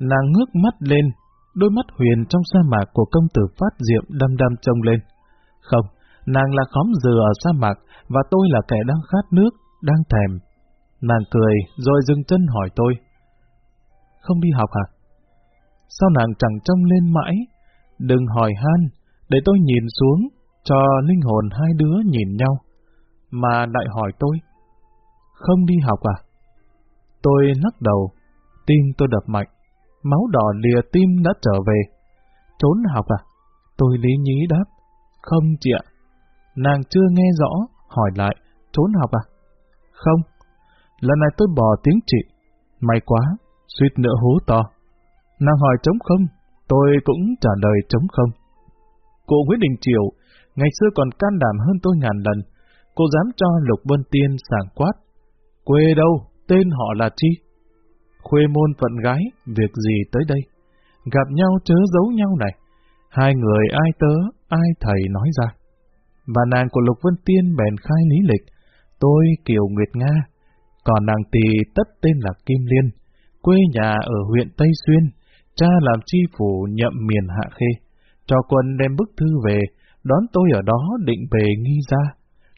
Nàng ngước mắt lên, đôi mắt huyền trong sa mạc của công tử phát diệm đăm đăm trông lên. Không, nàng là khóm dừa ở sa mạc, và tôi là kẻ đang khát nước, đang thèm. Nàng cười, rồi dừng chân hỏi tôi. Không đi học hả? Sao nàng chẳng trông lên mãi? Đừng hỏi han, để tôi nhìn xuống, cho linh hồn hai đứa nhìn nhau. Mà lại hỏi tôi. Không đi học à? Tôi lắc đầu, tim tôi đập mạnh, máu đỏ lìa tim đã trở về. Trốn học à? Tôi lý nhí đáp. Không chị ạ. Nàng chưa nghe rõ, hỏi lại, trốn học à? Không. Lần này tôi bỏ tiếng chị. May quá, suýt nữa hú to. Nàng hỏi trống không, tôi cũng trả lời trống không. Cô Nguyễn Đình Triều, ngày xưa còn can đảm hơn tôi ngàn lần. Cô dám cho Lục Vân Tiên sảng quát. Quê đâu, tên họ là chi? Khuê môn phận gái, việc gì tới đây? Gặp nhau chớ giấu nhau này. Hai người ai tớ, ai thầy nói ra. Và nàng của Lục Vân Tiên bèn khai lý lịch. Tôi Kiều Nguyệt Nga, còn nàng tỳ tất tên là Kim Liên, quê nhà ở huyện Tây Xuyên, cha làm chi phủ nhậm miền Hạ Khê. Cho quân đem bức thư về, đón tôi ở đó định về nghi ra.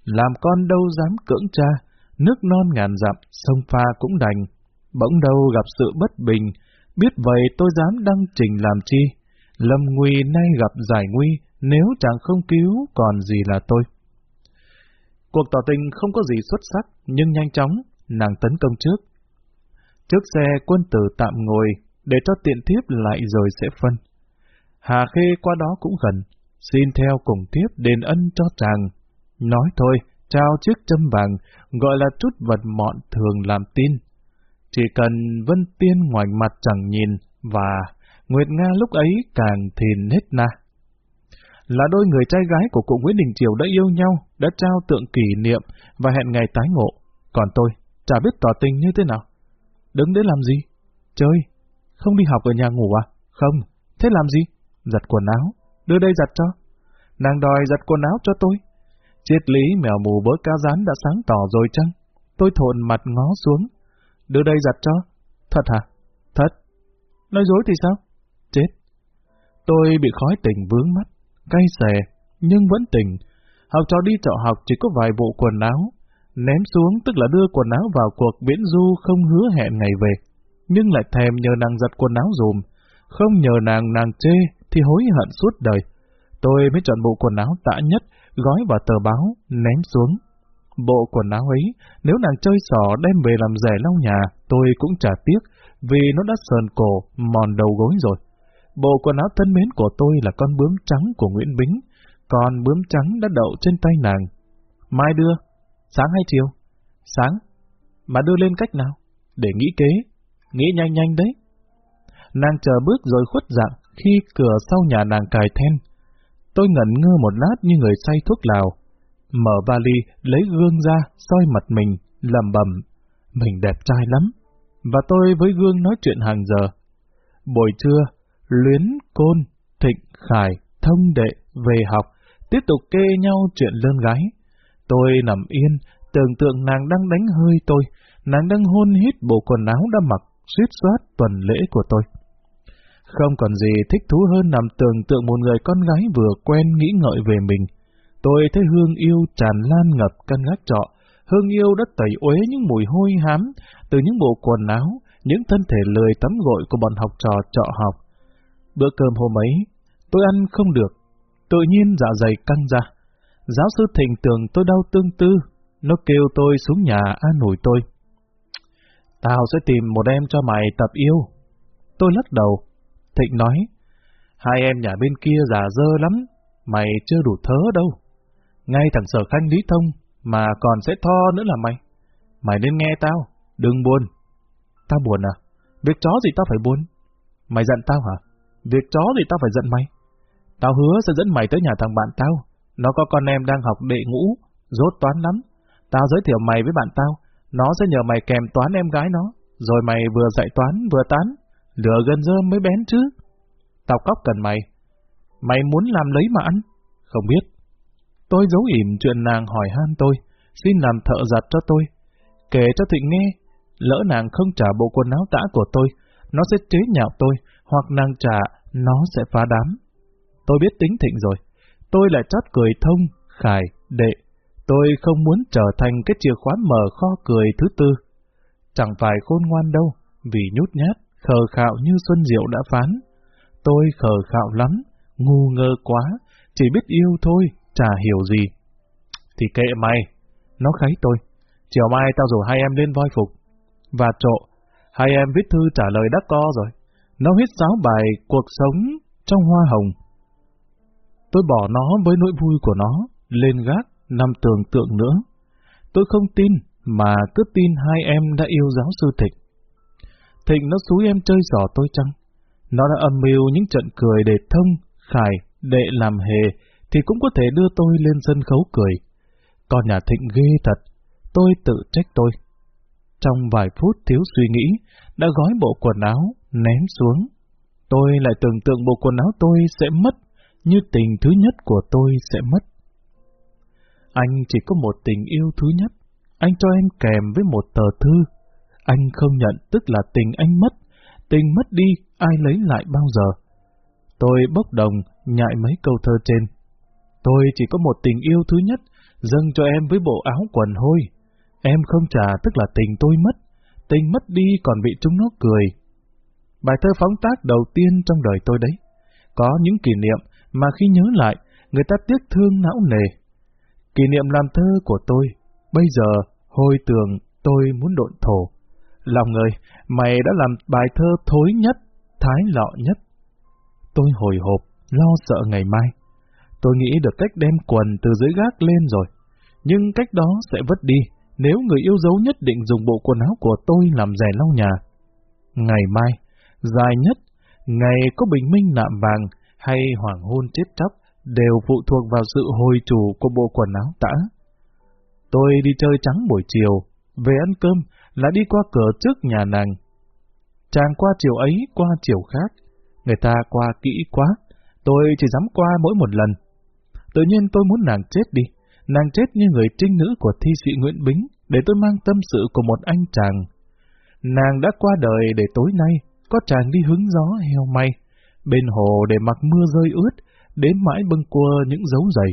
Làm con đâu dám cưỡng cha, nước non ngàn dặm, sông pha cũng đành. Bỗng đâu gặp sự bất bình, biết vậy tôi dám đăng trình làm chi. Lâm nguy nay gặp giải nguy, nếu chàng không cứu còn gì là tôi. Cuộc tỏ tình không có gì xuất sắc, nhưng nhanh chóng, nàng tấn công trước. Trước xe quân tử tạm ngồi, để cho tiện tiếp lại rồi sẽ phân. Hà Khê qua đó cũng gần, xin theo cùng tiếp đền ân cho chàng. Nói thôi, trao chiếc châm vàng, gọi là chút vật mọn thường làm tin. Chỉ cần Vân Tiên ngoảnh mặt chẳng nhìn, và Nguyệt Nga lúc ấy càng thìn hết na. Là đôi người trai gái của cụ Nguyễn Đình Triều đã yêu nhau, đã trao tượng kỷ niệm và hẹn ngày tái ngộ. Còn tôi, chả biết tỏ tình như thế nào. Đứng đấy làm gì? Chơi. Không đi học ở nhà ngủ à? Không. Thế làm gì? Giặt quần áo. Đưa đây giặt cho. Nàng đòi giặt quần áo cho tôi. Triết lý mèo mù bớ cá rán đã sáng tỏ rồi chăng? Tôi thộn mặt ngó xuống. Đưa đây giặt cho. Thật hả? Thật. Nói dối thì sao? Chết. Tôi bị khói tình vướng mắt, cay xè, nhưng vẫn tỉnh. Học trò đi trọ học chỉ có vài bộ quần áo. Ném xuống tức là đưa quần áo vào cuộc viễn du không hứa hẹn ngày về. Nhưng lại thèm nhờ nàng giặt quần áo dùm. Không nhờ nàng nàng chê thì hối hận suốt đời. Tôi mới chọn bộ quần áo tạ nhất, gói vào tờ báo, ném xuống. Bộ quần áo ấy, nếu nàng chơi sỏ đem về làm rẻ lau nhà, tôi cũng chả tiếc, vì nó đã sờn cổ, mòn đầu gối rồi. Bộ quần áo thân mến của tôi là con bướm trắng của Nguyễn Bính, còn bướm trắng đã đậu trên tay nàng. Mai đưa, sáng hay chiều? Sáng. Mà đưa lên cách nào? Để nghĩ kế. Nghĩ nhanh nhanh đấy. Nàng chờ bước rồi khuất dạng khi cửa sau nhà nàng cài then. Tôi ngẩn ngơ một lát như người say thuốc lào. Mở vali, lấy gương ra, soi mặt mình, lầm bầm. Mình đẹp trai lắm. Và tôi với gương nói chuyện hàng giờ. Buổi trưa, Luyến, Côn, Thịnh, Khải, Thông Đệ về học, tiếp tục kê nhau chuyện lơn gái. Tôi nằm yên, tưởng tượng nàng đang đánh hơi tôi, nàng đang hôn hít bộ quần áo đã mặc, suýt soát tuần lễ của tôi. Không còn gì thích thú hơn nằm tưởng tượng một người con gái vừa quen nghĩ ngợi về mình. Tôi thấy hương yêu tràn lan ngập căn gác trọ, hương yêu đã tẩy uế những mùi hôi hám từ những bộ quần áo, những thân thể lười tắm gội của bọn học trò trọ học. Bữa cơm hôm ấy, tôi ăn không được, tự nhiên dạ dày căng ra. Giáo sư Thịnh tưởng tôi đau tương tư, nó kêu tôi xuống nhà an ủi tôi. Tao sẽ tìm một em cho mày tập yêu. Tôi lắc đầu. Thịnh nói, hai em nhà bên kia già dơ lắm, mày chưa đủ thớ đâu. Ngay thằng sở khanh lý thông, mà còn sẽ tho nữa là mày. Mày nên nghe tao, đừng buồn. Tao buồn à? Việc chó gì tao phải buồn? Mày giận tao hả? Việc chó gì tao phải giận mày? Tao hứa sẽ dẫn mày tới nhà thằng bạn tao. Nó có con em đang học đệ ngũ, rốt toán lắm. Tao giới thiệu mày với bạn tao, nó sẽ nhờ mày kèm toán em gái nó, rồi mày vừa dạy toán vừa tán, lửa gần rơm mới bén chứ. Tao cóc cần mày. Mày muốn làm lấy mà ăn? Không biết. Tôi giấu ỉm chuyện nàng hỏi han tôi, xin làm thợ giặt cho tôi. Kể cho Thịnh nghe, lỡ nàng không trả bộ quần áo tã của tôi, nó sẽ chế nhạo tôi, hoặc nàng trả, nó sẽ phá đám. Tôi biết tính thịnh rồi. Tôi lại chót cười thông, khải, đệ. Tôi không muốn trở thành cái chìa khóa mở kho cười thứ tư. Chẳng phải khôn ngoan đâu, vì nhút nhát, khờ khạo như Xuân Diệu đã phán. Tôi khờ khạo lắm, ngu ngơ quá, chỉ biết yêu thôi, chả hiểu gì. Thì kệ mày, nó kháy tôi. Chiều mai tao rủ hai em lên voi phục. Và trộ, hai em viết thư trả lời đắc co rồi. Nó viết giáo bài cuộc sống trong hoa hồng. Tôi bỏ nó với nỗi vui của nó, lên gác, nằm tưởng tượng nữa. Tôi không tin, mà cứ tin hai em đã yêu giáo sư Thịnh. Thịnh nó xúi em chơi giỏ tôi chăng? Nó đã âm mưu những trận cười để thông, khải, đệ làm hề, thì cũng có thể đưa tôi lên sân khấu cười. Còn nhà Thịnh ghê thật, tôi tự trách tôi. Trong vài phút thiếu suy nghĩ, đã gói bộ quần áo, ném xuống. Tôi lại tưởng tượng bộ quần áo tôi sẽ mất, như tình thứ nhất của tôi sẽ mất. Anh chỉ có một tình yêu thứ nhất, anh cho em kèm với một tờ thư. Anh không nhận tức là tình anh mất, tình mất đi, ai lấy lại bao giờ? Tôi bốc đồng, nhại mấy câu thơ trên. Tôi chỉ có một tình yêu thứ nhất, dâng cho em với bộ áo quần hôi. Em không trả tức là tình tôi mất, tình mất đi còn bị chúng nó cười. Bài thơ phóng tác đầu tiên trong đời tôi đấy. Có những kỷ niệm mà khi nhớ lại, người ta tiếc thương não nề. Kỷ niệm làm thơ của tôi, bây giờ, hồi tưởng, tôi muốn độn thổ. Lòng người mày đã làm bài thơ thối nhất, thái lọ nhất. Tôi hồi hộp, lo sợ ngày mai. Tôi nghĩ được cách đem quần từ dưới gác lên rồi. Nhưng cách đó sẽ vứt đi, nếu người yêu dấu nhất định dùng bộ quần áo của tôi làm rẻ lau nhà. Ngày mai, dài nhất, ngày có bình minh nạm vàng hay hoàng hôn chết chóc, đều phụ thuộc vào sự hồi chủ của bộ quần áo tã. Tôi đi chơi trắng buổi chiều, về ăn cơm là đi qua cửa trước nhà nàng. Chàng qua chiều ấy qua chiều khác, người ta qua kỹ quá, tôi chỉ dám qua mỗi một lần. Tự nhiên tôi muốn nàng chết đi, nàng chết như người trinh nữ của thi sĩ Nguyễn Bính, để tôi mang tâm sự của một anh chàng. Nàng đã qua đời để tối nay, có chàng đi hứng gió heo may, bên hồ để mặc mưa rơi ướt, đến mãi bâng cua những dấu giày.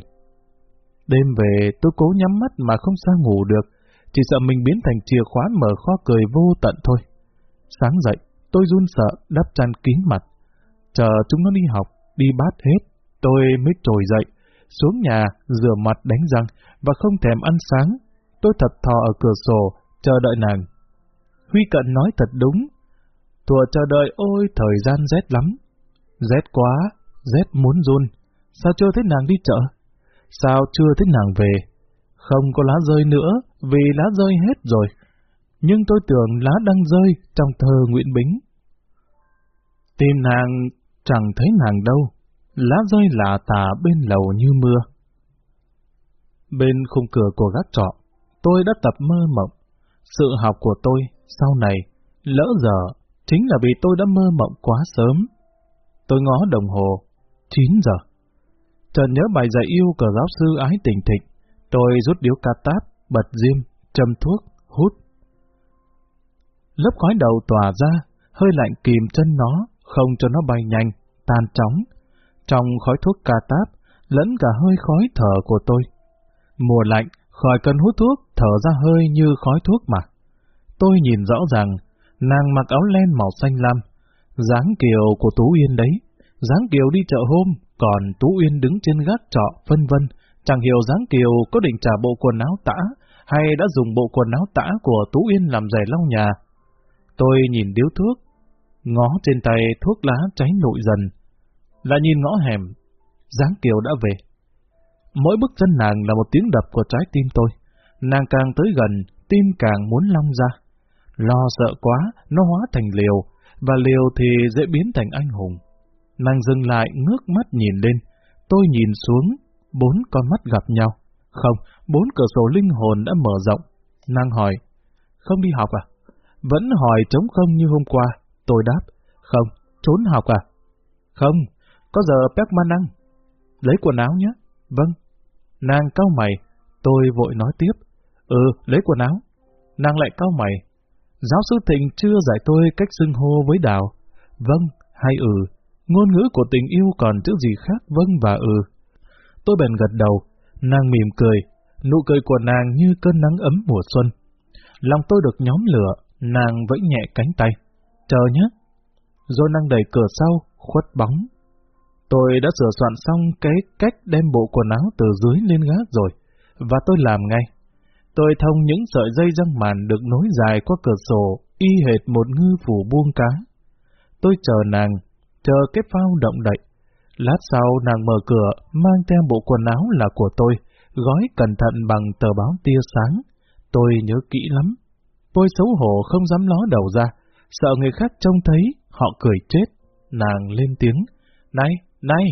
Đêm về tôi cố nhắm mắt mà không sao ngủ được, chỉ sợ mình biến thành chìa khóa mở kho cười vô tận thôi. Sáng dậy, tôi run sợ, đắp chăn kín mặt. Chờ chúng nó đi học, đi bát hết, tôi mới trồi dậy, xuống nhà, rửa mặt đánh răng, và không thèm ăn sáng. Tôi thật thò ở cửa sổ, chờ đợi nàng. Huy Cận nói thật đúng. Thùa chờ đợi ôi thời gian rét lắm. Rét quá, rét muốn run. Sao chưa thấy nàng đi chợ? Sao chưa thấy nàng về? Không có lá rơi nữa, vì lá rơi hết rồi. Nhưng tôi tưởng lá đang rơi trong thơ Nguyễn Bính. Tìm nàng, chẳng thấy nàng đâu. Lá rơi lạ tà bên lầu như mưa. Bên khung cửa của gác trọ, tôi đã tập mơ mộng. Sự học của tôi, sau này, lỡ giờ, chính là vì tôi đã mơ mộng quá sớm. Tôi ngó đồng hồ, 9 giờ. Trần nhớ bài dạy yêu của giáo sư ái tình thịnh. Tôi rút điếu ca táp, bật diêm, châm thuốc, hút. Lớp khói đầu tỏa ra, hơi lạnh kìm chân nó, không cho nó bay nhanh, tan chóng. Trong khói thuốc ca táp, lẫn cả hơi khói thở của tôi. Mùa lạnh, khỏi cần hút thuốc, thở ra hơi như khói thuốc mà. Tôi nhìn rõ ràng, nàng mặc áo len màu xanh lam, dáng kiều của Tú Yên đấy, dáng kiều đi chợ hôm, còn Tú Uyên đứng trên gác trọ, vân vân, chẳng hiểu dáng kiều có định trả bộ quần áo tã, hay đã dùng bộ quần áo tã của Tú Uyên làm giày lau nhà. Tôi nhìn điếu thuốc, ngó trên tay thuốc lá cháy nội dần, là nhìn ngõ hẻm, dáng kiều đã về. Mỗi bước chân nàng là một tiếng đập của trái tim tôi, nàng càng tới gần, tim càng muốn long ra. Lo sợ quá, nó hóa thành liều, và liều thì dễ biến thành anh hùng. Nàng dừng lại ngước mắt nhìn lên, tôi nhìn xuống, bốn con mắt gặp nhau. Không, bốn cửa sổ linh hồn đã mở rộng. Nàng hỏi, không đi học à? Vẫn hỏi trống không như hôm qua. Tôi đáp, không, trốn học à? Không, có giờ Pek Man ăn. Lấy quần áo nhé. Vâng. Nàng cau mày, tôi vội nói tiếp. Ừ, lấy quần áo. Nàng lại cau mày. Giáo sư Thịnh chưa dạy tôi cách xưng hô với Đào. Vâng hay ừ, ngôn ngữ của tình yêu còn chữ gì khác vâng và ừ. Tôi bèn gật đầu, nàng mỉm cười, nụ cười của nàng như cơn nắng ấm mùa xuân. Lòng tôi được nhóm lửa, nàng vẫy nhẹ cánh tay. Chờ nhé. Rồi nàng đẩy cửa sau, khuất bóng. Tôi đã sửa soạn xong cái cách đem bộ quần áo từ dưới lên gác rồi, và tôi làm ngay. Tôi thông những sợi dây răng màn được nối dài qua cửa sổ, y hệt một ngư phủ buông cá. Tôi chờ nàng, chờ cái phao động đậy. Lát sau nàng mở cửa, mang theo bộ quần áo là của tôi, gói cẩn thận bằng tờ báo tia sáng. Tôi nhớ kỹ lắm. Tôi xấu hổ không dám ló đầu ra, sợ người khác trông thấy, họ cười chết. Nàng lên tiếng, này, này!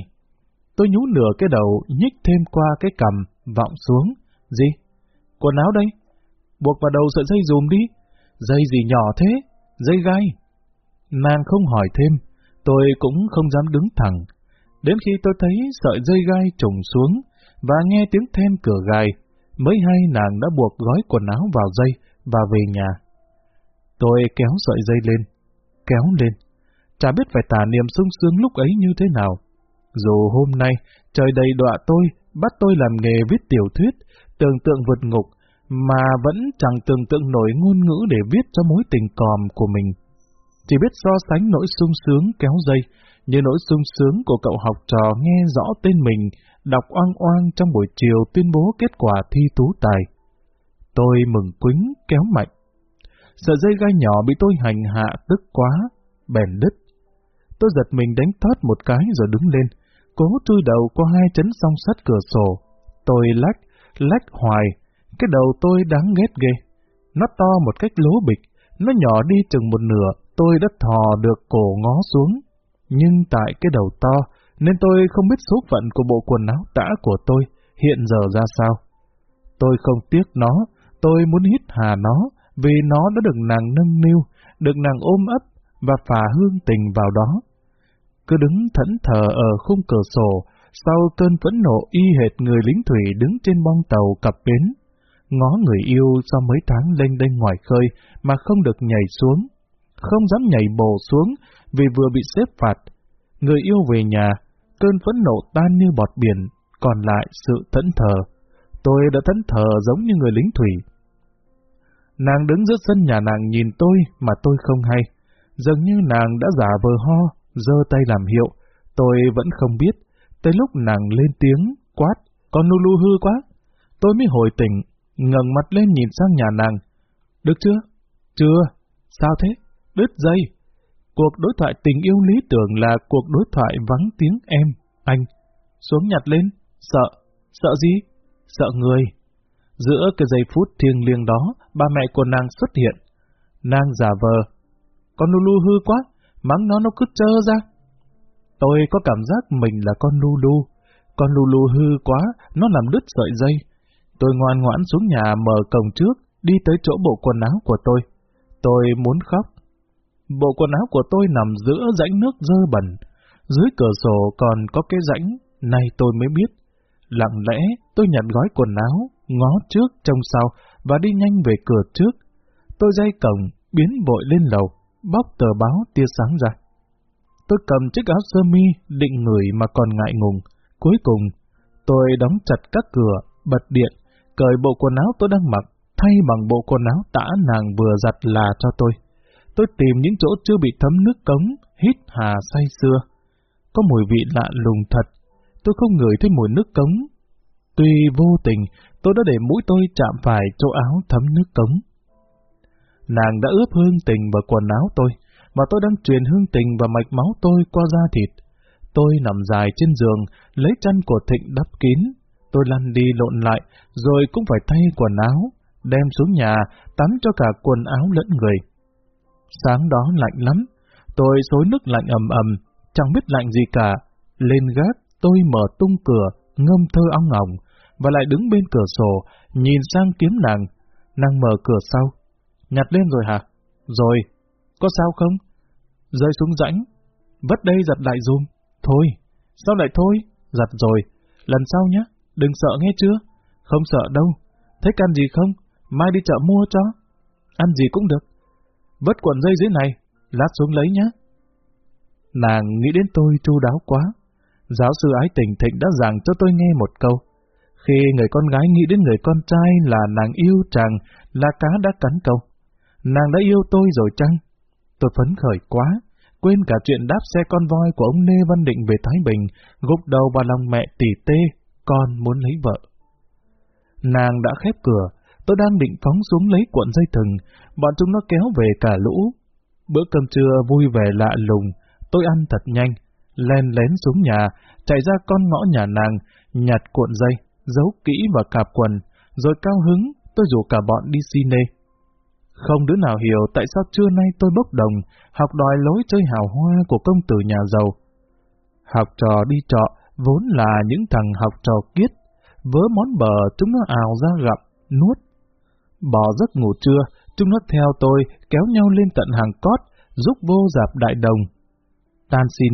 Tôi nhú nửa cái đầu, nhích thêm qua cái cầm, vọng xuống. Gì? Quần áo đây? Buộc vào đầu sợi dây dùm đi. Dây gì nhỏ thế? Dây gai. Nàng không hỏi thêm, tôi cũng không dám đứng thẳng. Đến khi tôi thấy sợi dây gai trùng xuống và nghe tiếng then cửa gai, mới hay nàng đã buộc gói quần áo vào dây và về nhà. Tôi kéo sợi dây lên, kéo lên. Chả biết phải tả niềm sung sướng lúc ấy như thế nào. Dù hôm nay trời đầy đọa tôi, bắt tôi làm nghề viết tiểu thuyết, tưởng tượng vượt ngục, mà vẫn chẳng tưởng tượng nổi ngôn ngữ để viết cho mối tình còm của mình. Chỉ biết so sánh nỗi sung sướng kéo dây, như nỗi sung sướng của cậu học trò nghe rõ tên mình, đọc oang oang trong buổi chiều tuyên bố kết quả thi tú tài. Tôi mừng quính, kéo mạnh. Sợi dây gai nhỏ bị tôi hành hạ tức quá, bèn đứt. Tôi giật mình đánh thoát một cái rồi đứng lên, cố chui đầu qua hai chấn song sắt cửa sổ. Tôi lách, lách hoài, cái đầu tôi đáng ghét ghê. Nó to một cách lố bịch, nó nhỏ đi chừng một nửa, tôi đã thò được cổ ngó xuống. Nhưng tại cái đầu to, nên tôi không biết số phận của bộ quần áo tã của tôi hiện giờ ra sao. Tôi không tiếc nó, tôi muốn hít hà nó, vì nó đã được nàng nâng niu, được nàng ôm ấp và phả hương tình vào đó. Cứ đứng thẫn thờ ở khung cửa sổ, sau cơn phẫn nộ y hệt người lính thủy đứng trên bong tàu cập bến, ngó người yêu sau mấy tháng lênh đênh ngoài khơi mà không được nhảy xuống, không dám nhảy bồ xuống vì vừa bị xếp phạt. Người yêu về nhà, cơn phẫn nộ tan như bọt biển, còn lại sự thẫn thờ. Tôi đã thẫn thờ giống như người lính thủy. Nàng đứng giữa sân nhà nàng nhìn tôi mà tôi không hay. Dường như nàng đã giả vờ ho, giơ tay làm hiệu. Tôi vẫn không biết. Tới lúc nàng lên tiếng, quát, con lulu hư quá. Tôi mới hồi tỉnh, ngẩng mặt lên nhìn sang nhà nàng. Được chưa? Chưa. Sao thế? Đứt dây. Cuộc đối thoại tình yêu lý tưởng là cuộc đối thoại vắng tiếng em, anh. Xuống nhặt lên. Sợ. Sợ gì? Sợ người. Giữa cái giây phút thiêng liêng đó, ba mẹ của nàng xuất hiện. Nàng giả vờ. Con Lulu hư quá, mắng nó nó cứ trơ ra. Tôi có cảm giác mình là con Lulu. Con Lulu hư quá, nó làm đứt sợi dây. Tôi ngoan ngoãn xuống nhà mở cổng trước, đi tới chỗ bộ quần áo của tôi. Tôi muốn khóc. Bộ quần áo của tôi nằm giữa rãnh nước dơ bẩn. Dưới cửa sổ còn có cái rãnh, nay tôi mới biết. Lặng lẽ, tôi nhặt gói quần áo, ngó trước trông sau và đi nhanh về cửa trước. Tôi dây cổng, biến bội lên lầu, bóc tờ báo tia sáng ra. Tôi cầm chiếc áo sơ mi định ngửi mà còn ngại ngùng. Cuối cùng, tôi đóng chặt các cửa, bật điện, cởi bộ quần áo tôi đang mặc, thay bằng bộ quần áo tã nàng vừa giặt là cho tôi. Tôi tìm những chỗ chưa bị thấm nước cống, hít hà say xưa. Có mùi vị lạ lùng thật, tôi không ngửi thấy mùi nước cống. Tuy vô tình, tôi đã để mũi tôi chạm phải chỗ áo thấm nước cống. Nàng đã ướp hương tình vào quần áo tôi, và tôi đang truyền hương tình và mạch máu tôi qua da thịt. Tôi nằm dài trên giường, lấy chăn của Thịnh đắp kín. Tôi lăn đi lộn lại, rồi cũng phải thay quần áo, đem xuống nhà, tắm cho cả quần áo lẫn người. Sáng đó lạnh lắm, tôi xối nước lạnh ầm ầm, chẳng biết lạnh gì cả. Lên gác, tôi mở tung cửa, ngâm thơ ong ngọng, và lại đứng bên cửa sổ, nhìn sang kiếm nàng. Nàng mở cửa sau. Nhặt lên rồi hả? Rồi. Có sao không? Rơi xuống rãnh. Vất đây giặt lại dùm. Thôi. Sao lại thôi? Giặt rồi. Lần sau nhé. Đừng sợ nghe chưa? Không sợ đâu. Thấy ăn gì không? Mai đi chợ mua cho. Ăn gì cũng được. vất cuộn dây dưới này, lát xuống lấy nhé. Nàng nghĩ đến tôi chu đáo quá. Giáo sư ái tình thịnh đã giảng cho tôi nghe một câu. Khi người con gái nghĩ đến người con trai là nàng yêu chàng, là cá đã cắn câu. Nàng đã yêu tôi rồi chăng? Tôi phấn khởi quá, quên cả chuyện đáp xe con voi của ông Lê Văn Định về Thái Bình, gục đầu vào lòng mẹ tỷ tê, con muốn lấy vợ. Nàng đã khép cửa, tôi đang định phóng xuống lấy cuộn dây thừng, bọn chúng nó kéo về cả lũ. Bữa cơm trưa vui vẻ lạ lùng, tôi ăn thật nhanh, len lén xuống nhà, chạy ra con ngõ nhà nàng, nhặt cuộn dây, giấu kỹ vào cạp quần, rồi cao hứng, tôi rủ cả bọn đi cine. Không đứa nào hiểu tại sao trưa nay tôi bốc đồng, học đòi lối chơi hào hoa của công tử nhà giàu. Học trò đi trọ, vốn là những thằng học trò kiết, vớ món bờ chúng nó ào ra gặp, nuốt. Bỏ giấc ngủ trưa, chúng nó theo tôi kéo nhau lên tận hàng cót, giúp vô dạp đại đồng. Tan xì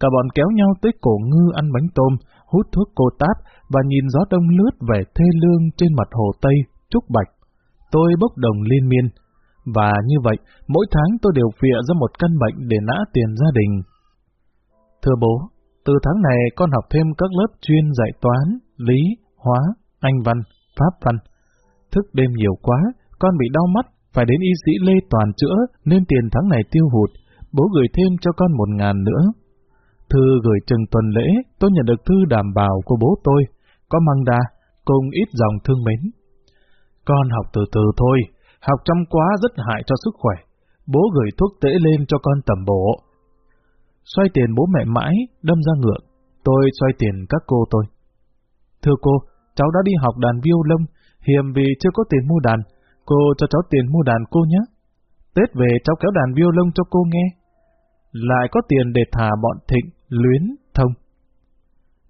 cả bọn kéo nhau tới cổ ngư ăn bánh tôm, hút thuốc cô táp và nhìn gió đông lướt về thê lương trên mặt hồ Tây, Trúc Bạch. Tôi bốc đồng liên miên, và như vậy, mỗi tháng tôi đều phịa ra một căn bệnh để nã tiền gia đình. Thưa bố, từ tháng này con học thêm các lớp chuyên dạy toán, lý, hóa, anh văn, pháp văn. Thức đêm nhiều quá, con bị đau mắt, phải đến y sĩ Lê Toàn chữa, nên tiền tháng này tiêu hụt. Bố gửi thêm cho con một ngàn nữa. Thư gửi chừng tuần lễ, tôi nhận được thư đảm bảo của bố tôi, có măng đa, cùng ít dòng thương mến. Con học từ từ thôi, học chăm quá rất hại cho sức khỏe. Bố gửi thuốc tễ lên cho con tầm bổ. Xoay tiền bố mẹ mãi, đâm ra ngượng. Tôi xoay tiền các cô tôi. Thưa cô, cháu đã đi học đàn violon, hiềm vì chưa có tiền mua đàn. Cô cho cháu tiền mua đàn cô nhé. Tết về cháu kéo đàn violon cho cô nghe. Lại có tiền để thả bọn thịnh, luyến, thông.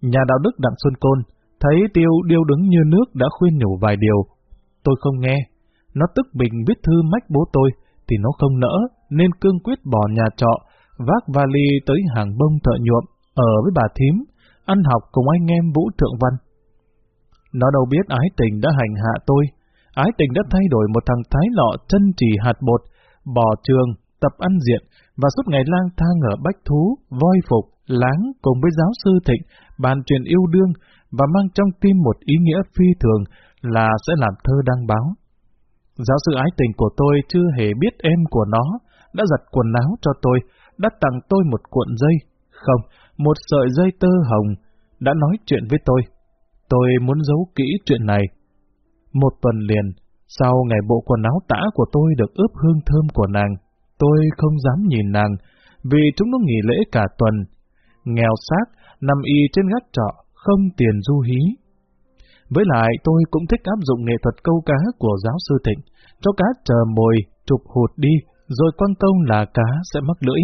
Nhà đạo đức Đặng Xuân Côn, thấy tiêu điêu đứng như nước đã khuyên nhủ vài điều. Tôi không nghe, nó tức bình viết thư mách bố tôi, thì nó không nỡ, nên cương quyết bỏ nhà trọ, vác vali tới hàng bông thợ nhuộm, ở với bà thím, ăn học cùng anh em Vũ Thượng Văn. Nó đâu biết ái tình đã hành hạ tôi, ái tình đã thay đổi một thằng thái lọ chân chỉ hạt bột, bỏ trường, tập ăn diện, và suốt ngày lang thang ở bách thú, voi phục, láng cùng với giáo sư Thịnh, bàn truyền yêu đương, và mang trong tim một ý nghĩa phi thường là sẽ làm thơ đăng báo. Giáo sư ái tình của tôi chưa hề biết em của nó, đã giặt quần áo cho tôi, đã tặng tôi một cuộn dây, không, một sợi dây tơ hồng, đã nói chuyện với tôi. Tôi muốn giấu kỹ chuyện này. Một tuần liền, sau ngày bộ quần áo tã của tôi được ướp hương thơm của nàng, tôi không dám nhìn nàng, vì chúng nó nghỉ lễ cả tuần. Nghèo xác, nằm y trên gác trọ, không tiền du hí. Với lại tôi cũng thích áp dụng nghệ thuật câu cá của giáo sư Thịnh, cho cá chờ mồi, trục hụt đi, rồi quan công là cá sẽ mắc lưỡi.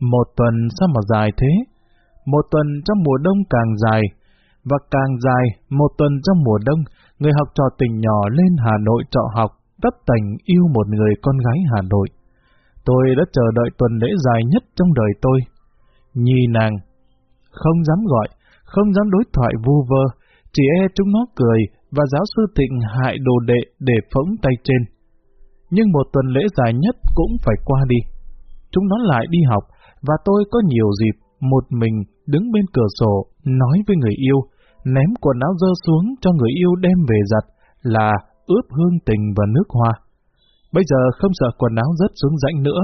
Một tuần sao mà dài thế? Một tuần trong mùa đông càng dài, và càng dài, một tuần trong mùa đông, người học trò tỉnh nhỏ lên Hà Nội trọ học, tất tành yêu một người con gái Hà Nội. Tôi đã chờ đợi tuần lễ dài nhất trong đời tôi. Nhi nàng, không dám gọi, không dám đối thoại vu vơ, chỉ e chúng nó cười và giáo sư Thịnh hại đồ đệ để phóng tay trên. Nhưng một tuần lễ dài nhất cũng phải qua đi. Chúng nó lại đi học và tôi có nhiều dịp một mình đứng bên cửa sổ nói với người yêu, ném quần áo dơ xuống cho người yêu đem về giặt là ướp hương tình và nước hoa. Bây giờ không sợ quần áo rớt xuống rãnh nữa,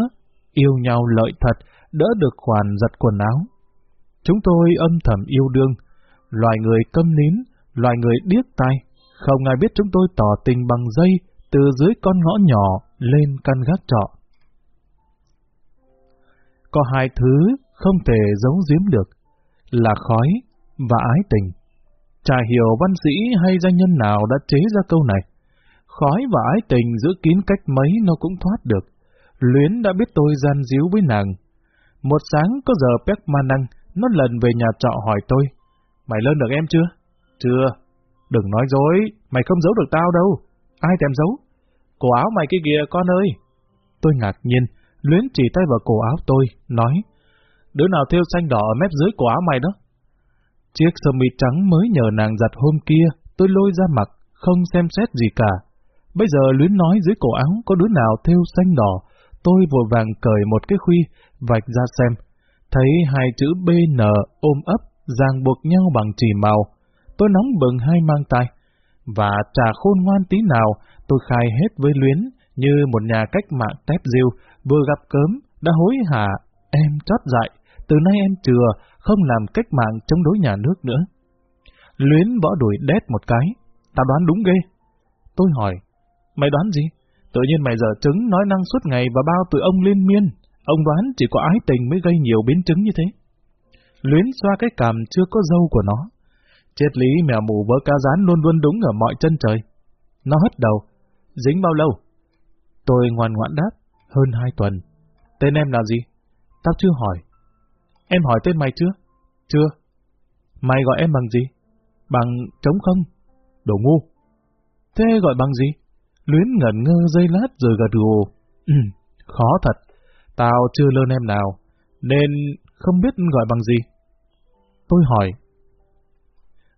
yêu nhau lợi thật, đỡ được khoản giặt quần áo. Chúng tôi âm thầm yêu đương, loài người câm nín, loài người điếc tai, không ai biết chúng tôi tỏ tình bằng dây từ dưới con ngõ nhỏ lên căn gác trọ. Có hai thứ không thể giấu giếm được, là khói và ái tình. Chả hiểu văn sĩ hay danh nhân nào đã chế ra câu này. Khói và ái tình giữ kín cách mấy nó cũng thoát được. Luyến đã biết tôi gian díu với nàng. Một sáng có giờ Pek Ma Năng, nó lần về nhà trọ hỏi tôi, Mày lên được em chưa? Chưa. Đừng nói dối, mày không giấu được tao đâu. Ai thèm giấu? Cổ áo mày kia kìa con ơi. Tôi ngạc nhiên, luyến chỉ tay vào cổ áo tôi, nói, đứa nào thêu xanh đỏ ở mép dưới cổ áo mày đó? Chiếc sơ mi trắng mới nhờ nàng giặt hôm kia, tôi lôi ra mặc, không xem xét gì cả. Bây giờ luyến nói dưới cổ áo có đứa nào thêu xanh đỏ, tôi vội vàng cởi một cái khuy, vạch ra xem. Thấy hai chữ BN ôm ấp, ràng buộc nhau bằng chỉ màu. Tôi nóng bừng hai mang tay. Và trà khôn ngoan tí nào, tôi khai hết với Luyến, như một nhà cách mạng tép diêu, vừa gặp cớm, đã hối hả, em chót dại, từ nay em chừa, không làm cách mạng chống đối nhà nước nữa. Luyến võ đuổi đét một cái, tao đoán đúng ghê. Tôi hỏi, mày đoán gì? Tự nhiên mày giờ trứng nói năng suốt ngày và bao từ ông liên miên. Ông đoán chỉ có ái tình mới gây nhiều biến chứng như thế. Luyến xoa cái cằm chưa có dâu của nó. Chết lý mèo mù vỡ cá rán luôn luôn đúng ở mọi chân trời. Nó hất đầu. Dính bao lâu? Tôi ngoan ngoãn đáp. Hơn hai tuần. Tên em là gì? Tao chưa hỏi. Em hỏi tên mày chưa? Chưa. Mày gọi em bằng gì? Bằng trống không? Đồ ngu. Thế gọi bằng gì? Luyến ngẩn ngơ dây lát rồi gật gù. Ừ, khó thật. Tao chưa lơn em nào, nên không biết gọi bằng gì. Tôi hỏi.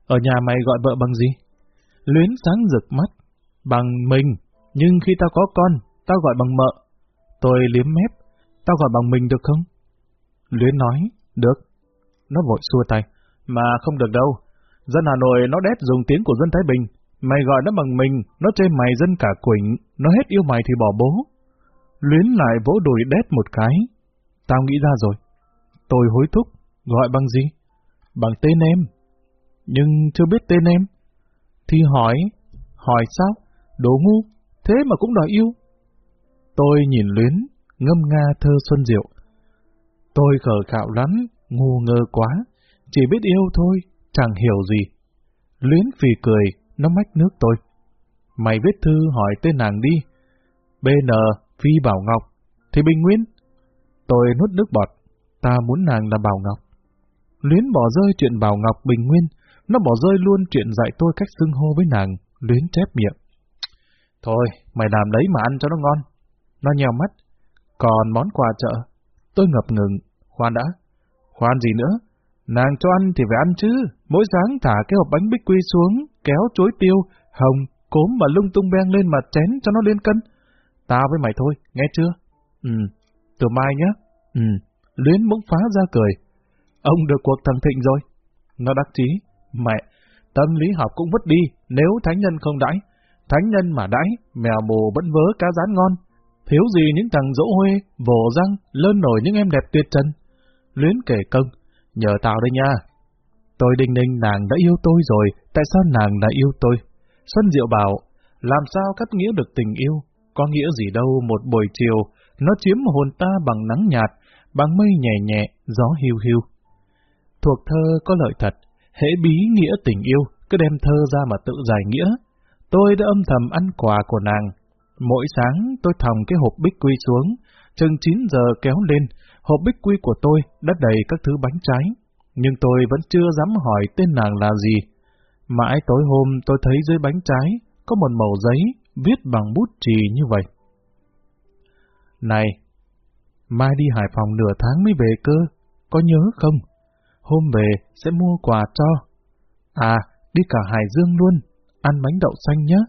Ở nhà mày gọi vợ bằng gì? Luyến sáng rực mắt. Bằng mình, nhưng khi tao có con, tao gọi bằng mợ. Tôi liếm mép. Tao gọi bằng mình được không? Luyến nói, được. Nó vội xua tay. Mà không được đâu. Dân Hà Nội nó đét dùng tiếng của dân Thái Bình. Mày gọi nó bằng mình, nó chê mày dân cả quỳnh, nó hết yêu mày thì bỏ bố. Luyến lại vỗ đùi đét một cái. Tao nghĩ ra rồi. Tôi hối thúc, gọi bằng gì? Bằng tên em. Nhưng chưa biết tên em. Thì hỏi, hỏi sao? Đồ ngu, thế mà cũng đòi yêu. Tôi nhìn Luyến, ngâm nga thơ xuân diệu. Tôi khờ khạo lắm, ngu ngơ quá, chỉ biết yêu thôi, chẳng hiểu gì. Luyến phì cười, nó mách nước tôi. Mày viết thư hỏi tên nàng đi. BN Phi Bảo Ngọc, thì Bình Nguyên. Tôi nuốt nước bọt, ta muốn nàng là Bảo Ngọc. Luyến bỏ rơi chuyện Bảo Ngọc Bình Nguyên, nó bỏ rơi luôn chuyện dạy tôi cách xưng hô với nàng, Luyến chép miệng. Thôi, mày làm đấy mà ăn cho nó ngon. Nó nhèo mắt. Còn món quà chợ, tôi ngập ngừng. Khoan đã. Khoan gì nữa? Nàng cho ăn thì phải ăn chứ. Mỗi sáng thả cái hộp bánh bích quy xuống, kéo chuối tiêu, hồng, cốm và lung tung beng lên mà chén cho nó lên cân. Tao với mày thôi, nghe chưa? Ừ, từ mai nhé. Ừ, Luyến bỗng phá ra cười. Ông được cuộc thằng Thịnh rồi. Nó đắc chí. Mẹ, tâm lý học cũng mất đi, nếu thánh nhân không đãi. Thánh nhân mà đãi, mèo mù vẫn vớ cá rán ngon. Thiếu gì những thằng dỗ huê, vồ răng, lơn nổi những em đẹp tuyệt trần. Luyến kể công, nhờ tao đây nha. Tôi đinh ninh nàng đã yêu tôi rồi, tại sao nàng đã yêu tôi? Xuân Diệu bảo, làm sao cắt nghĩa được tình yêu? Có nghĩa gì đâu một buổi chiều, nó chiếm hồn ta bằng nắng nhạt, bằng mây nhẹ nhẹ, gió hiu hiu. Thuộc thơ có lợi thật, hễ bí nghĩa tình yêu, cứ đem thơ ra mà tự giải nghĩa. Tôi đã âm thầm ăn quà của nàng. Mỗi sáng tôi thòng cái hộp bích quy xuống, chừng 9 giờ kéo lên, hộp bích quy của tôi đã đầy các thứ bánh trái. Nhưng tôi vẫn chưa dám hỏi tên nàng là gì. Mãi tối hôm tôi thấy dưới bánh trái có một màu giấy viết bằng bút chì như vậy. Này, mai đi Hải Phòng nửa tháng mới về cơ, có nhớ không? Hôm về sẽ mua quà cho. À, đi cả Hải Dương luôn, ăn bánh đậu xanh nhé.